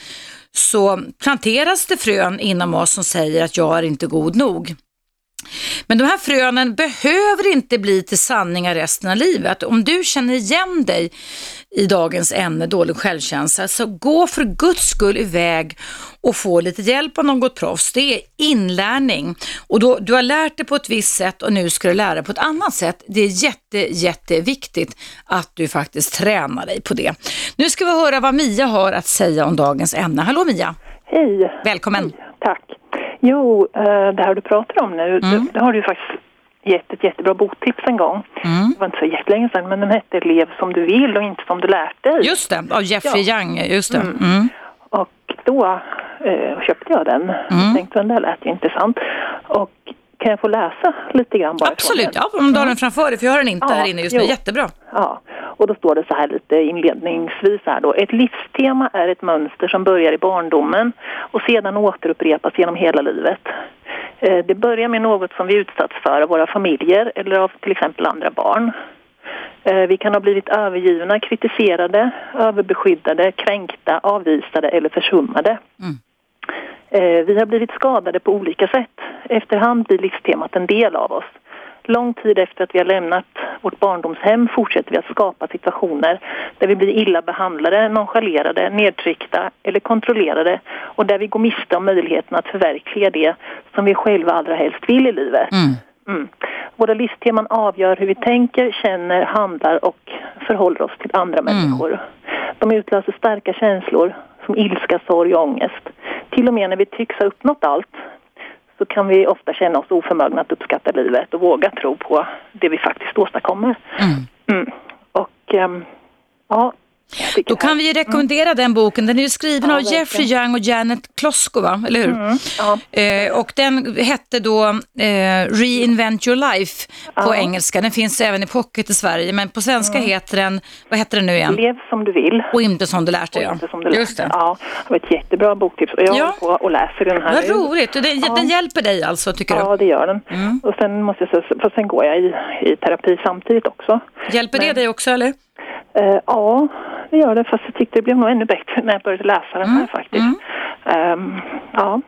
så planteras det frön inom oss som säger att jag är inte god nog. Men de här frönen behöver inte bli till sanningar resten av livet. Om du känner igen dig i dagens ämne, dålig självkänsla, så gå för guds skull iväg och få lite hjälp av något proffs. Det är inlärning och då, du har lärt dig på ett visst sätt och nu ska du lära dig på ett annat sätt. Det är jätte, jätteviktigt att du faktiskt tränar dig på det. Nu ska vi höra vad Mia har att säga om dagens ämne. Hallå Mia! Hej! Välkommen! Hej. Tack! Jo, eh, det här du pratar om nu, mm. det, har du faktiskt gett ett jättebra boktips en gång. Mm. Det var inte så jättelänge sedan, men den hette Lev som du vill och inte som du lärt dig. Just det, av Jeffrey ja. Young, just det. Mm. Mm. Och då eh, köpte jag den. Mm. tänkte den där lät ju intressant. Och kan jag få läsa lite grann bara Absolut, ja, om du har den framför dig, för jag har den inte ja, här inne just nu. Jättebra. Ja, och då står det så här lite inledningsvis här då. Ett livstema är ett mönster som börjar i barndomen och sedan återupprepas genom hela livet. Eh, det börjar med något som vi utsatts för av våra familjer eller av till exempel andra barn. Eh, vi kan ha blivit övergivna, kritiserade, överbeskyddade, kränkta, avvisade eller försummade. Mm. Eh, vi har blivit skadade på olika sätt. Efterhand blir livstemat en del av oss. Lång tid efter att vi har lämnat vårt barndomshem fortsätter vi att skapa situationer där vi blir illa behandlade, nonchalerade, nedtryckta eller kontrollerade och där vi går miste om möjligheten att förverkliga det som vi själva allra helst vill i livet. Mm. Mm. Våra livsteman avgör hur vi tänker, känner, handlar och förhåller oss till andra mm. människor. De utlöser starka känslor som ilska, sorg och ångest. Till och med när vi tycks ha uppnått allt så kan vi ofta känna oss oförmögna att uppskatta livet och våga tro på det vi faktiskt åstadkommer. Mm. Mm. Och um, ja, då kan vi ju rekommendera den boken. Den är ju skriven ja, av Jeffrey Young och Janet Klosko, va? eller hur? Mm, ja. eh, och den hette då eh, Reinvent your life på ja. engelska. Den finns även i pocket i Sverige, men på svenska mm. heter den, vad heter den nu igen? Lev som du vill. Och inte som du lärt dig. Som du Just det. Ja, det var ett jättebra boktips. Och jag ja. håller på och läser den här Vad roligt. Den, ja. den hjälper dig alltså, tycker du? Ja, det gör den. Mm. Och sen måste jag säga, för sen går jag i, i terapi samtidigt också. Hjälper men... det dig också, eller? Uh, ja, det gör det. Fast jag tyckte det blev nog ännu bättre när jag började läsa den här mm. faktiskt. Um, ja.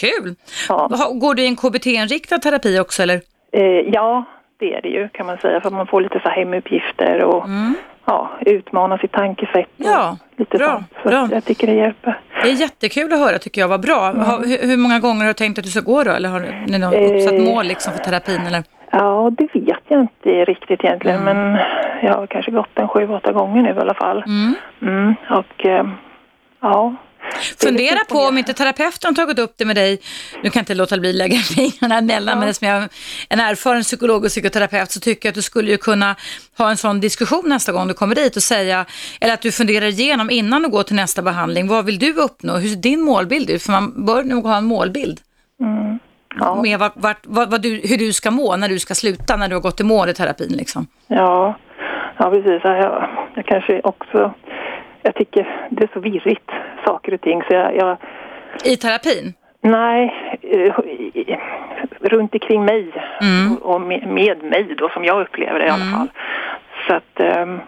Kul! Ja. Går du i en KBT-inriktad terapi också eller? Uh, ja, det är det ju kan man säga. För man får lite så hemuppgifter och mm. ja, utmana sitt tankesätt. Ja, lite bra. Sånt. Så bra. jag tycker det hjälper. Det är jättekul att höra tycker jag, vad bra. Mm. Hur, hur, många gånger har du tänkt att du ska gå då? Eller har ni något uppsatt uh, mål liksom för terapin? Eller? Ja, det vet jag inte riktigt egentligen. Mm. Men jag har kanske gått en sju, åtta gånger nu i alla fall. Mm. Mm, och eh, ja. Fundera på om inte terapeuten har tagit upp det med dig. Nu kan jag inte låta bli att lägga fingrarna emellan, ja. men som jag en erfaren psykolog och psykoterapeut så tycker jag att du skulle ju kunna ha en sån diskussion nästa gång du kommer dit och säga, eller att du funderar igenom innan du går till nästa behandling, vad vill du uppnå? Hur ser din målbild ut? För man bör nog ha en målbild. Mm. Ja. Med vart, vart, vad, vad du, hur du ska må när du ska sluta, när du har gått i mål i terapin liksom. Ja, ja precis. Jag, jag kanske också, jag tycker det är så virrigt, saker och ting. Så jag, jag I terapin? Nej, eh, runt omkring mig mm. och med, med, mig då, som jag upplever det i alla mm. fall. Så att, um,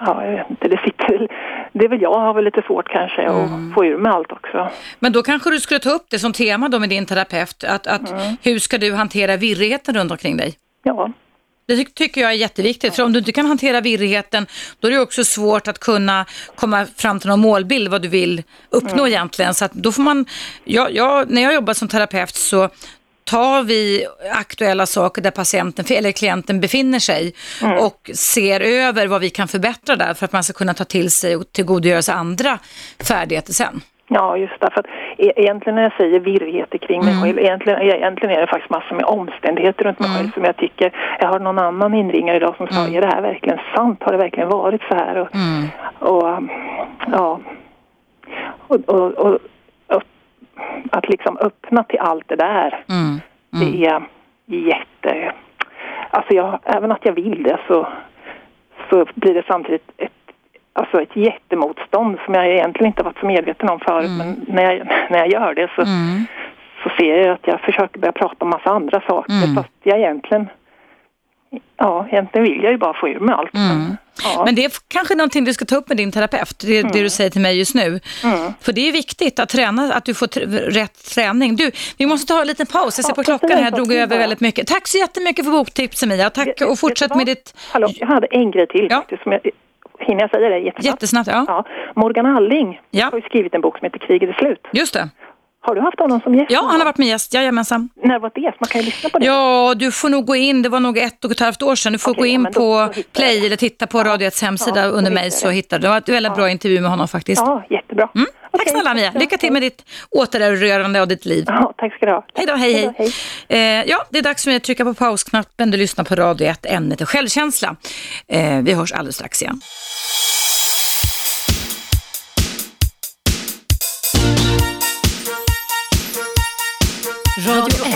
ja, jag vet inte, det sitter det är väl jag har väl lite svårt kanske att mm. få ur med allt också. Men då kanske du skulle ta upp det som tema då med din terapeut, att, att mm. hur ska du hantera virrigheten runt omkring dig? Ja. Det tycker jag är jätteviktigt, för om du inte kan hantera virrigheten, då är det också svårt att kunna komma fram till någon målbild, vad du vill uppnå mm. egentligen. Så att då får man, jag, jag, när jag jobbar som terapeut så tar vi aktuella saker där patienten eller klienten befinner sig mm. och ser över vad vi kan förbättra där för att man ska kunna ta till sig och tillgodogöra sig andra färdigheter sen. Ja, just det. För att e egentligen när jag säger virrigheter kring mm. mig själv, egentligen, egentligen är det faktiskt massor med omständigheter runt mig mm. själv som jag tycker, jag har någon annan inringare idag som sa, mm. är det här verkligen sant? Har det verkligen varit så här? Och, mm. och ja, och, och, och, att liksom öppna till allt det där, mm. det är jätte, alltså jag, även att jag vill det så, så blir det samtidigt ett alltså ett jättemotstånd som jag egentligen inte varit så medveten om förut. Mm. Men när jag, när jag gör det så, mm. så ser jag att jag försöker börja prata om massa andra saker. Mm. Fast jag egentligen, ja, egentligen vill jag ju bara få ur mig allt. Mm. Men, ja. men det är kanske någonting du ska ta upp med din terapeut, det, det du mm. säger till mig just nu. Mm. För det är viktigt att träna, att du får rätt träning. Du, vi måste ta en liten paus. Jag ser ja, på klockan här, jag drog över väldigt mycket. Tack så jättemycket för boktipsen Mia. Tack och fortsätt med ditt... Hallå, jag hade en grej till ja. som jag Hinner jag säga det jättesnabbt? Jättesnabbt, ja. ja. Morgan Alling har ju skrivit en bok som heter Kriget är slut. Just det. Har du haft honom som gäst? Ja, han har varit med gäst, jajamensan. När var det? Man kan ju lyssna på det. Ja, du får nog gå in, det var nog ett och ett halvt år sedan. Du får okay, gå in ja, på Play eller titta på ja. Radio 1 hemsida ja, under mig så hittar du. Det var ett väldigt bra intervju med honom faktiskt. Ja, jättebra. Mm. Tack snälla Mia, lycka till med ditt återerövrande av ditt liv. Ja, tack ska du ha. Hej då, hej hej. hej. Eh, ja, det är dags för mig att trycka på pausknappen. Du lyssnar på Radio 1, ämnet är självkänsla. Eh, vi hörs alldeles strax igen. Radio 1.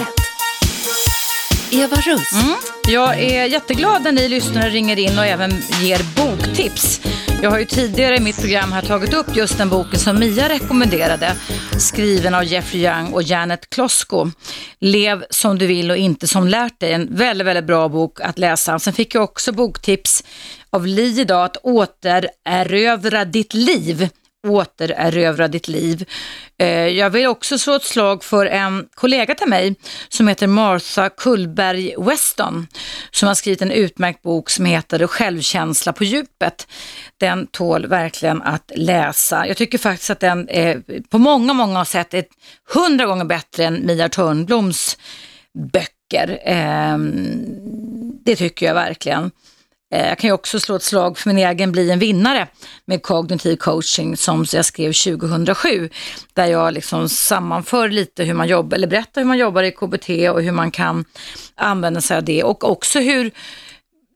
Eva Russ. Mm. Jag är jätteglad när ni lyssnare ringer in och även ger boktips. Jag har ju tidigare i mitt program här tagit upp just den boken som Mia rekommenderade, skriven av Jeffrey Young och Janet Klosko. Lev som du vill och inte som lärt dig. En väldigt, väldigt bra bok att läsa. Sen fick jag också boktips av Li idag, att återerövra ditt liv återerövra ditt liv. Eh, jag vill också slå ett slag för en kollega till mig som heter Martha Kullberg Weston som har skrivit en utmärkt bok som heter Självkänsla på djupet. Den tål verkligen att läsa. Jag tycker faktiskt att den är på många, många sätt är hundra gånger bättre än Mia Törnbloms böcker. Ehm, det tycker jag verkligen. Eh, jag kan ju också slå ett slag för min egen Bli en vinnare med kognitiv coaching som jag skrev 2007. Där jag liksom sammanför lite hur man jobbar, eller berättar hur man jobbar i KBT och hur man kan använda sig av det. Och också hur,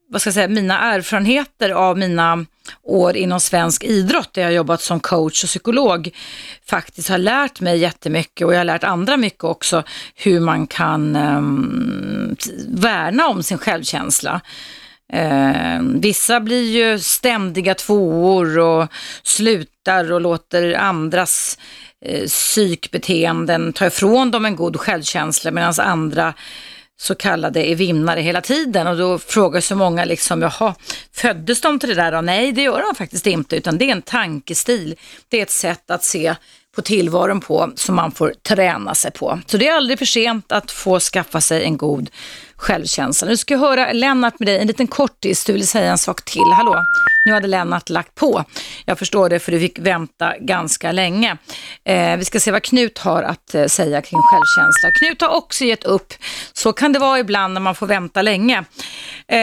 vad ska jag säga, mina erfarenheter av mina år inom svensk idrott där jag har jobbat som coach och psykolog faktiskt har lärt mig jättemycket och jag har lärt andra mycket också hur man kan um, värna om sin självkänsla. Eh, vissa blir ju ständiga tvåor och slutar och låter andras eh, psykbeteenden ta ifrån dem en god självkänsla medan andra så kallade är vinnare hela tiden och då frågar så många liksom, jaha, föddes de till det där? Och nej, det gör de faktiskt inte, utan det är en tankestil. Det är ett sätt att se på tillvaron på som man får träna sig på. Så det är aldrig för sent att få skaffa sig en god självkänsla. Nu ska jag höra Lennart med dig, en liten kortis, du vill säga en sak till. Hallå? Nu hade Lennart lagt på. Jag förstår det för du fick vänta ganska länge. Eh, vi ska se vad Knut har att eh, säga kring självkänsla. Knut har också gett upp. Så kan det vara ibland när man får vänta länge. Eh,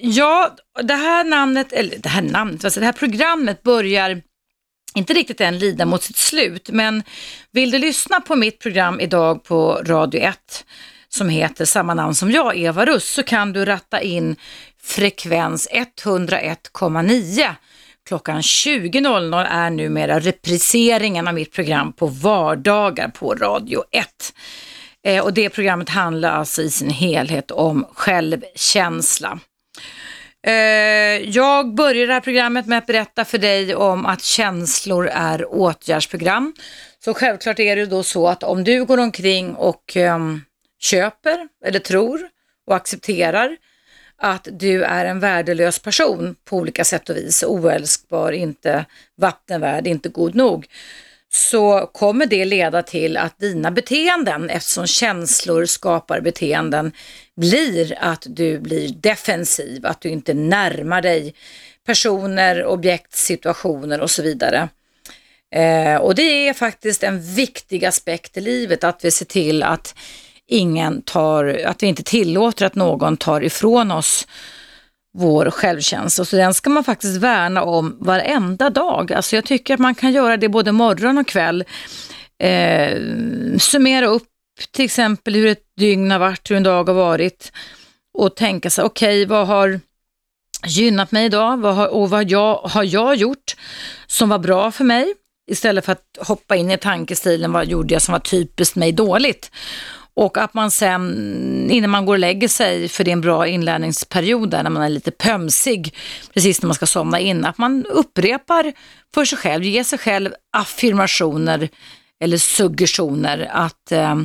ja, det här namnet, eller det här namnet, alltså det här programmet börjar inte riktigt än lida mot sitt slut, men vill du lyssna på mitt program idag på Radio 1 som heter samma namn som jag, Eva Russ, så kan du ratta in frekvens 101,9. Klockan 20.00 är numera repriseringen av mitt program på vardagar på Radio 1. Eh, och det programmet handlar alltså i sin helhet om självkänsla. Eh, jag börjar det här programmet med att berätta för dig om att känslor är åtgärdsprogram. Så självklart är det då så att om du går omkring och um, köper eller tror och accepterar att du är en värdelös person på olika sätt och vis, oälskbar, inte vattenvärd, inte god nog, så kommer det leda till att dina beteenden, eftersom känslor skapar beteenden, blir att du blir defensiv, att du inte närmar dig personer, objekt, situationer och så vidare. Eh, och det är faktiskt en viktig aspekt i livet att vi ser till att ingen tar, att vi inte tillåter att någon tar ifrån oss vår självkänsla. Så den ska man faktiskt värna om varenda dag. Alltså jag tycker att man kan göra det både morgon och kväll. Eh, summera upp till exempel hur ett dygn har varit, hur en dag har varit och tänka sig, okej, okay, vad har gynnat mig idag vad har, och vad jag, har jag gjort som var bra för mig? Istället för att hoppa in i tankestilen, vad gjorde jag som var typiskt mig dåligt? Och att man sen, innan man går och lägger sig, för det är en bra inlärningsperiod där, när man är lite pömsig, precis när man ska somna in, att man upprepar för sig själv, ger sig själv affirmationer eller suggestioner att eh,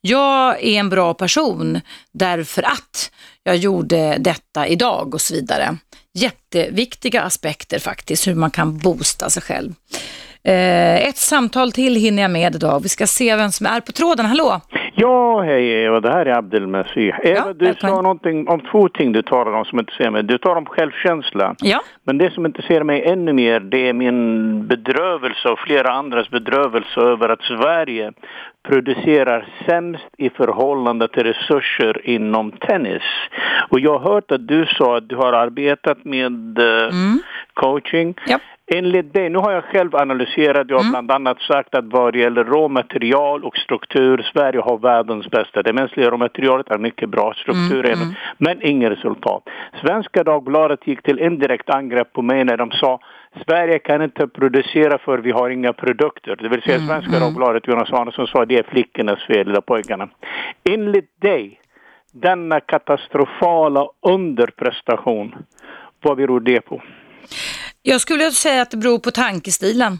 jag är en bra person därför att jag gjorde detta idag och så vidare. Jätteviktiga aspekter faktiskt, hur man kan boosta sig själv. Eh, ett samtal till hinner jag med idag. Vi ska se vem som är på tråden. Hallå! Ja, hej Eva. Det här är Abdelmasih. Eva, ja, du sa någonting om två ting du talade om som intresserar mig. Du talade om självkänsla. Ja. Men det som intresserar mig ännu mer, det är min bedrövelse och flera andras bedrövelse över att Sverige producerar sämst i förhållande till resurser inom tennis. Och jag har hört att du sa att du har arbetat med uh, mm. coaching. Yep. Enligt det, nu har jag själv analyserat, jag har mm. bland annat sagt att vad det gäller råmaterial och struktur, Sverige har världens bästa. Det mänskliga råmaterialet är mycket bra, strukturen, mm, mm. men inget resultat. Svenska Dagbladet gick till indirekt angrepp på mig när de sa Sverige kan inte producera för vi har inga produkter. Det vill säga mm, Svenska mm. Dagbladet, Jonas Arnesson sa det är flickornas fel, eller pojkarna. Enligt dig, denna katastrofala underprestation, vad beror det på? Jag skulle säga att det beror på tankestilen.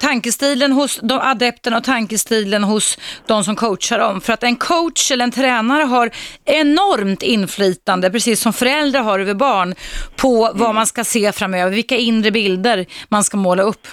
Tankestilen hos de adepterna och tankestilen hos de som coachar dem. För att en coach eller en tränare har enormt inflytande, precis som föräldrar har över barn, på vad man ska se framöver, vilka inre bilder man ska måla upp.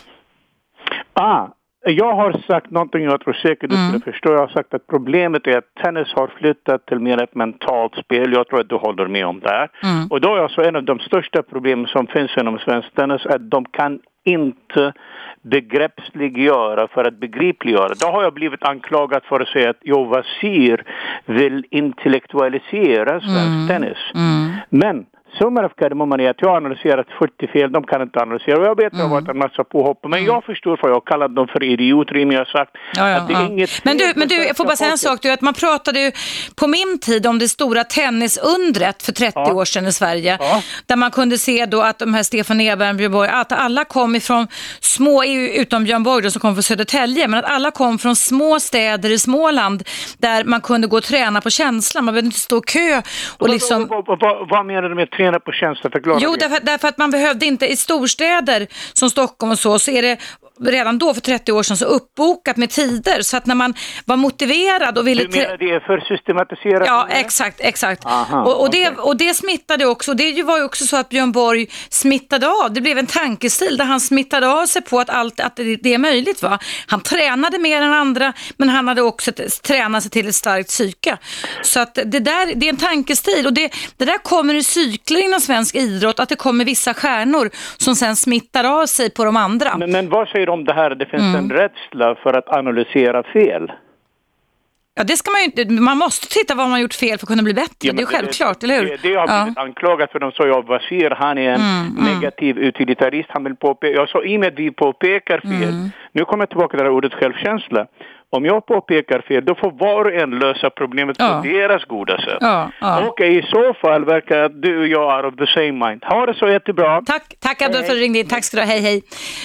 Ah, jag har sagt någonting jag tror säkert du mm. skulle förstå. Jag har sagt att problemet är att tennis har flyttat till mer ett mentalt spel. Jag tror att du håller med om det. Mm. Och då är alltså en av de största problemen som finns inom svensk tennis att de kan inte begreppsliggöra för att begripliggöra. Då har jag blivit anklagad för att säga att jag Vasir vill intellektualisera svensk mm. tennis. Mm. Men Summan av kardemumman är att jag har analyserat 40 fel, de kan inte analysera. Och jag vet att det har varit en massa påhopp, men mm. jag förstår för jag har kallat dem för idioter i jag har sagt ja, ja, att det är ja. inget Men du, men du, jag får bara säga en sak, du, att man pratade ju på min tid om det stora tennisundret för 30 ja. år sedan i Sverige, där man kunde se då att de här Stefan Edberg, Björn Borg, att alla kom ifrån små, utom Björn Borg då, som kom från Södertälje, men att alla kom från små städer i Småland där man kunde gå och träna på känslan, man behövde inte stå i kö och liksom... Vad, vad, vad, menar du med träna fokusera på tjänster? Jo, därför, därför, att man behövde inte, i storstäder som Stockholm och så, så är det redan då för 30 år sedan så uppbokat med tider så att när man var motiverad och ville... Du menar det är för systematiserat? Ja, exakt, exakt. Aha, och, och, det, och det smittade också. Det var ju också så att Björn Borg smittade av. Det blev en tankestil där han smittade av sig på att, allt, att det, är möjligt. Va? Han tränade mer än andra, men han hade också tränat sig till ett starkt psyke. Så att det där, det är en tankestil och det, det där kommer i cykler inom svensk idrott, att det kommer vissa stjärnor som sen smittar av sig på de andra. Men, men vad säger du om det här? Det finns mm. en rädsla för att analysera fel. Ja, det ska man inte. Man måste titta vad man gjort fel för att kunna bli bättre. Ja, det är självklart, det, eller hur? Det, det har blivit ja. anklagat för. De sa jag Basir, han är en mm, mm. negativ mm. utilitarist. Han vill påpeka. Jag sa i och med att vi påpekar fel. Mm. Nu kommer jag tillbaka till det här ordet självkänsla. Om jag påpekar fel, då får var och en lösa problemet ja. på deras goda sätt. Ja, ja. Och i så fall verkar att du och jag är of the same mind. Ha det så jättebra. Tack, tack Abdul för att du ringde in. Tack ska du ha. Hej, hej.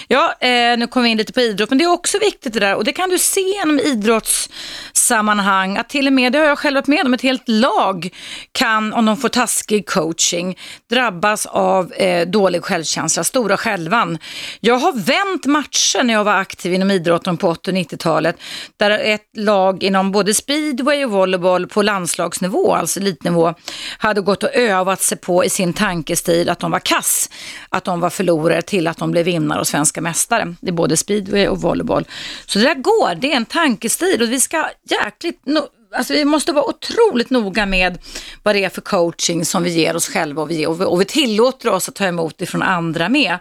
Ja, eh, nu kommer vi in lite på idrott, men det är också viktigt det där. Och det kan du se genom idrottssammanhang, att till och med, det har jag själv varit med om, ett helt lag kan, om de får taskig coaching, drabbas av eh, dålig självkänsla, stora självan. Jag har vänt matcher när jag var aktiv inom idrotten på 80 90-talet där ett lag inom både speedway och volleyboll på landslagsnivå, alltså elitnivå, hade gått och övat sig på i sin tankestil att de var kass, att de var förlorare till att de blev vinnare och svenska mästare. Det är både speedway och volleyboll. Så det där går, det är en tankestil och vi ska jäkligt alltså vi måste vara otroligt noga med vad det är för coaching som vi ger oss själva och vi, och vi, och vi tillåter oss att ta emot det från andra med.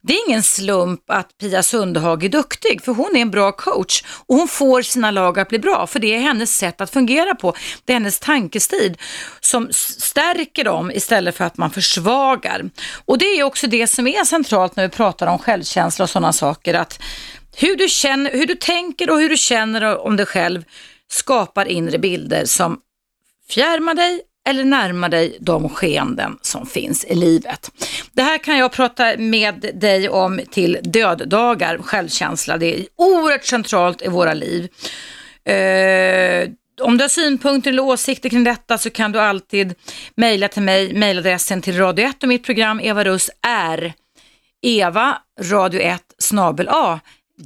Det är ingen slump att Pia Sundhage är duktig, för hon är en bra coach och hon får sina lag att bli bra, för det är hennes sätt att fungera på. Det är hennes tankestid som stärker dem istället för att man försvagar. Och det är också det som är centralt när vi pratar om självkänsla och sådana saker, att hur du, känner, hur du tänker och hur du känner om dig själv skapar inre bilder som fjärmar dig eller närmar dig de skeenden som finns i livet. Det här kan jag prata med dig om till döddagar, självkänsla. Det är oerhört centralt i våra liv. Eh, om du har synpunkter eller åsikter kring detta så kan du alltid mejla till mig. Mejladressen till Radio 1 och mitt program Eva Russ är eva radio 1 snabel a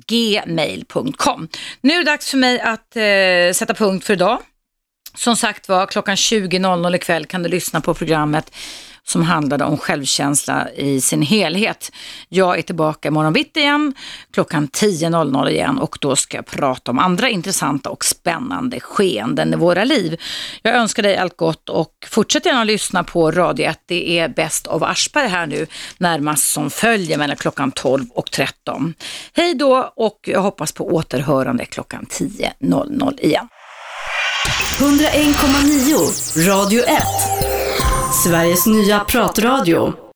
gmail.com. Nu är det dags för mig att eh, sätta punkt för idag. Som sagt var, klockan 20.00 ikväll kan du lyssna på programmet som handlade om självkänsla i sin helhet. Jag är tillbaka imorgon bitti igen klockan 10.00 igen och då ska jag prata om andra intressanta och spännande skeenden i våra liv. Jag önskar dig allt gott och fortsätt gärna att lyssna på Radio 1. Det är Bäst av Aschberg här nu närmast som följer mellan klockan 12 och 13. Hej då och jag hoppas på återhörande klockan 10.00 igen. 101,9 Radio 1 Sveriges nya pratradio.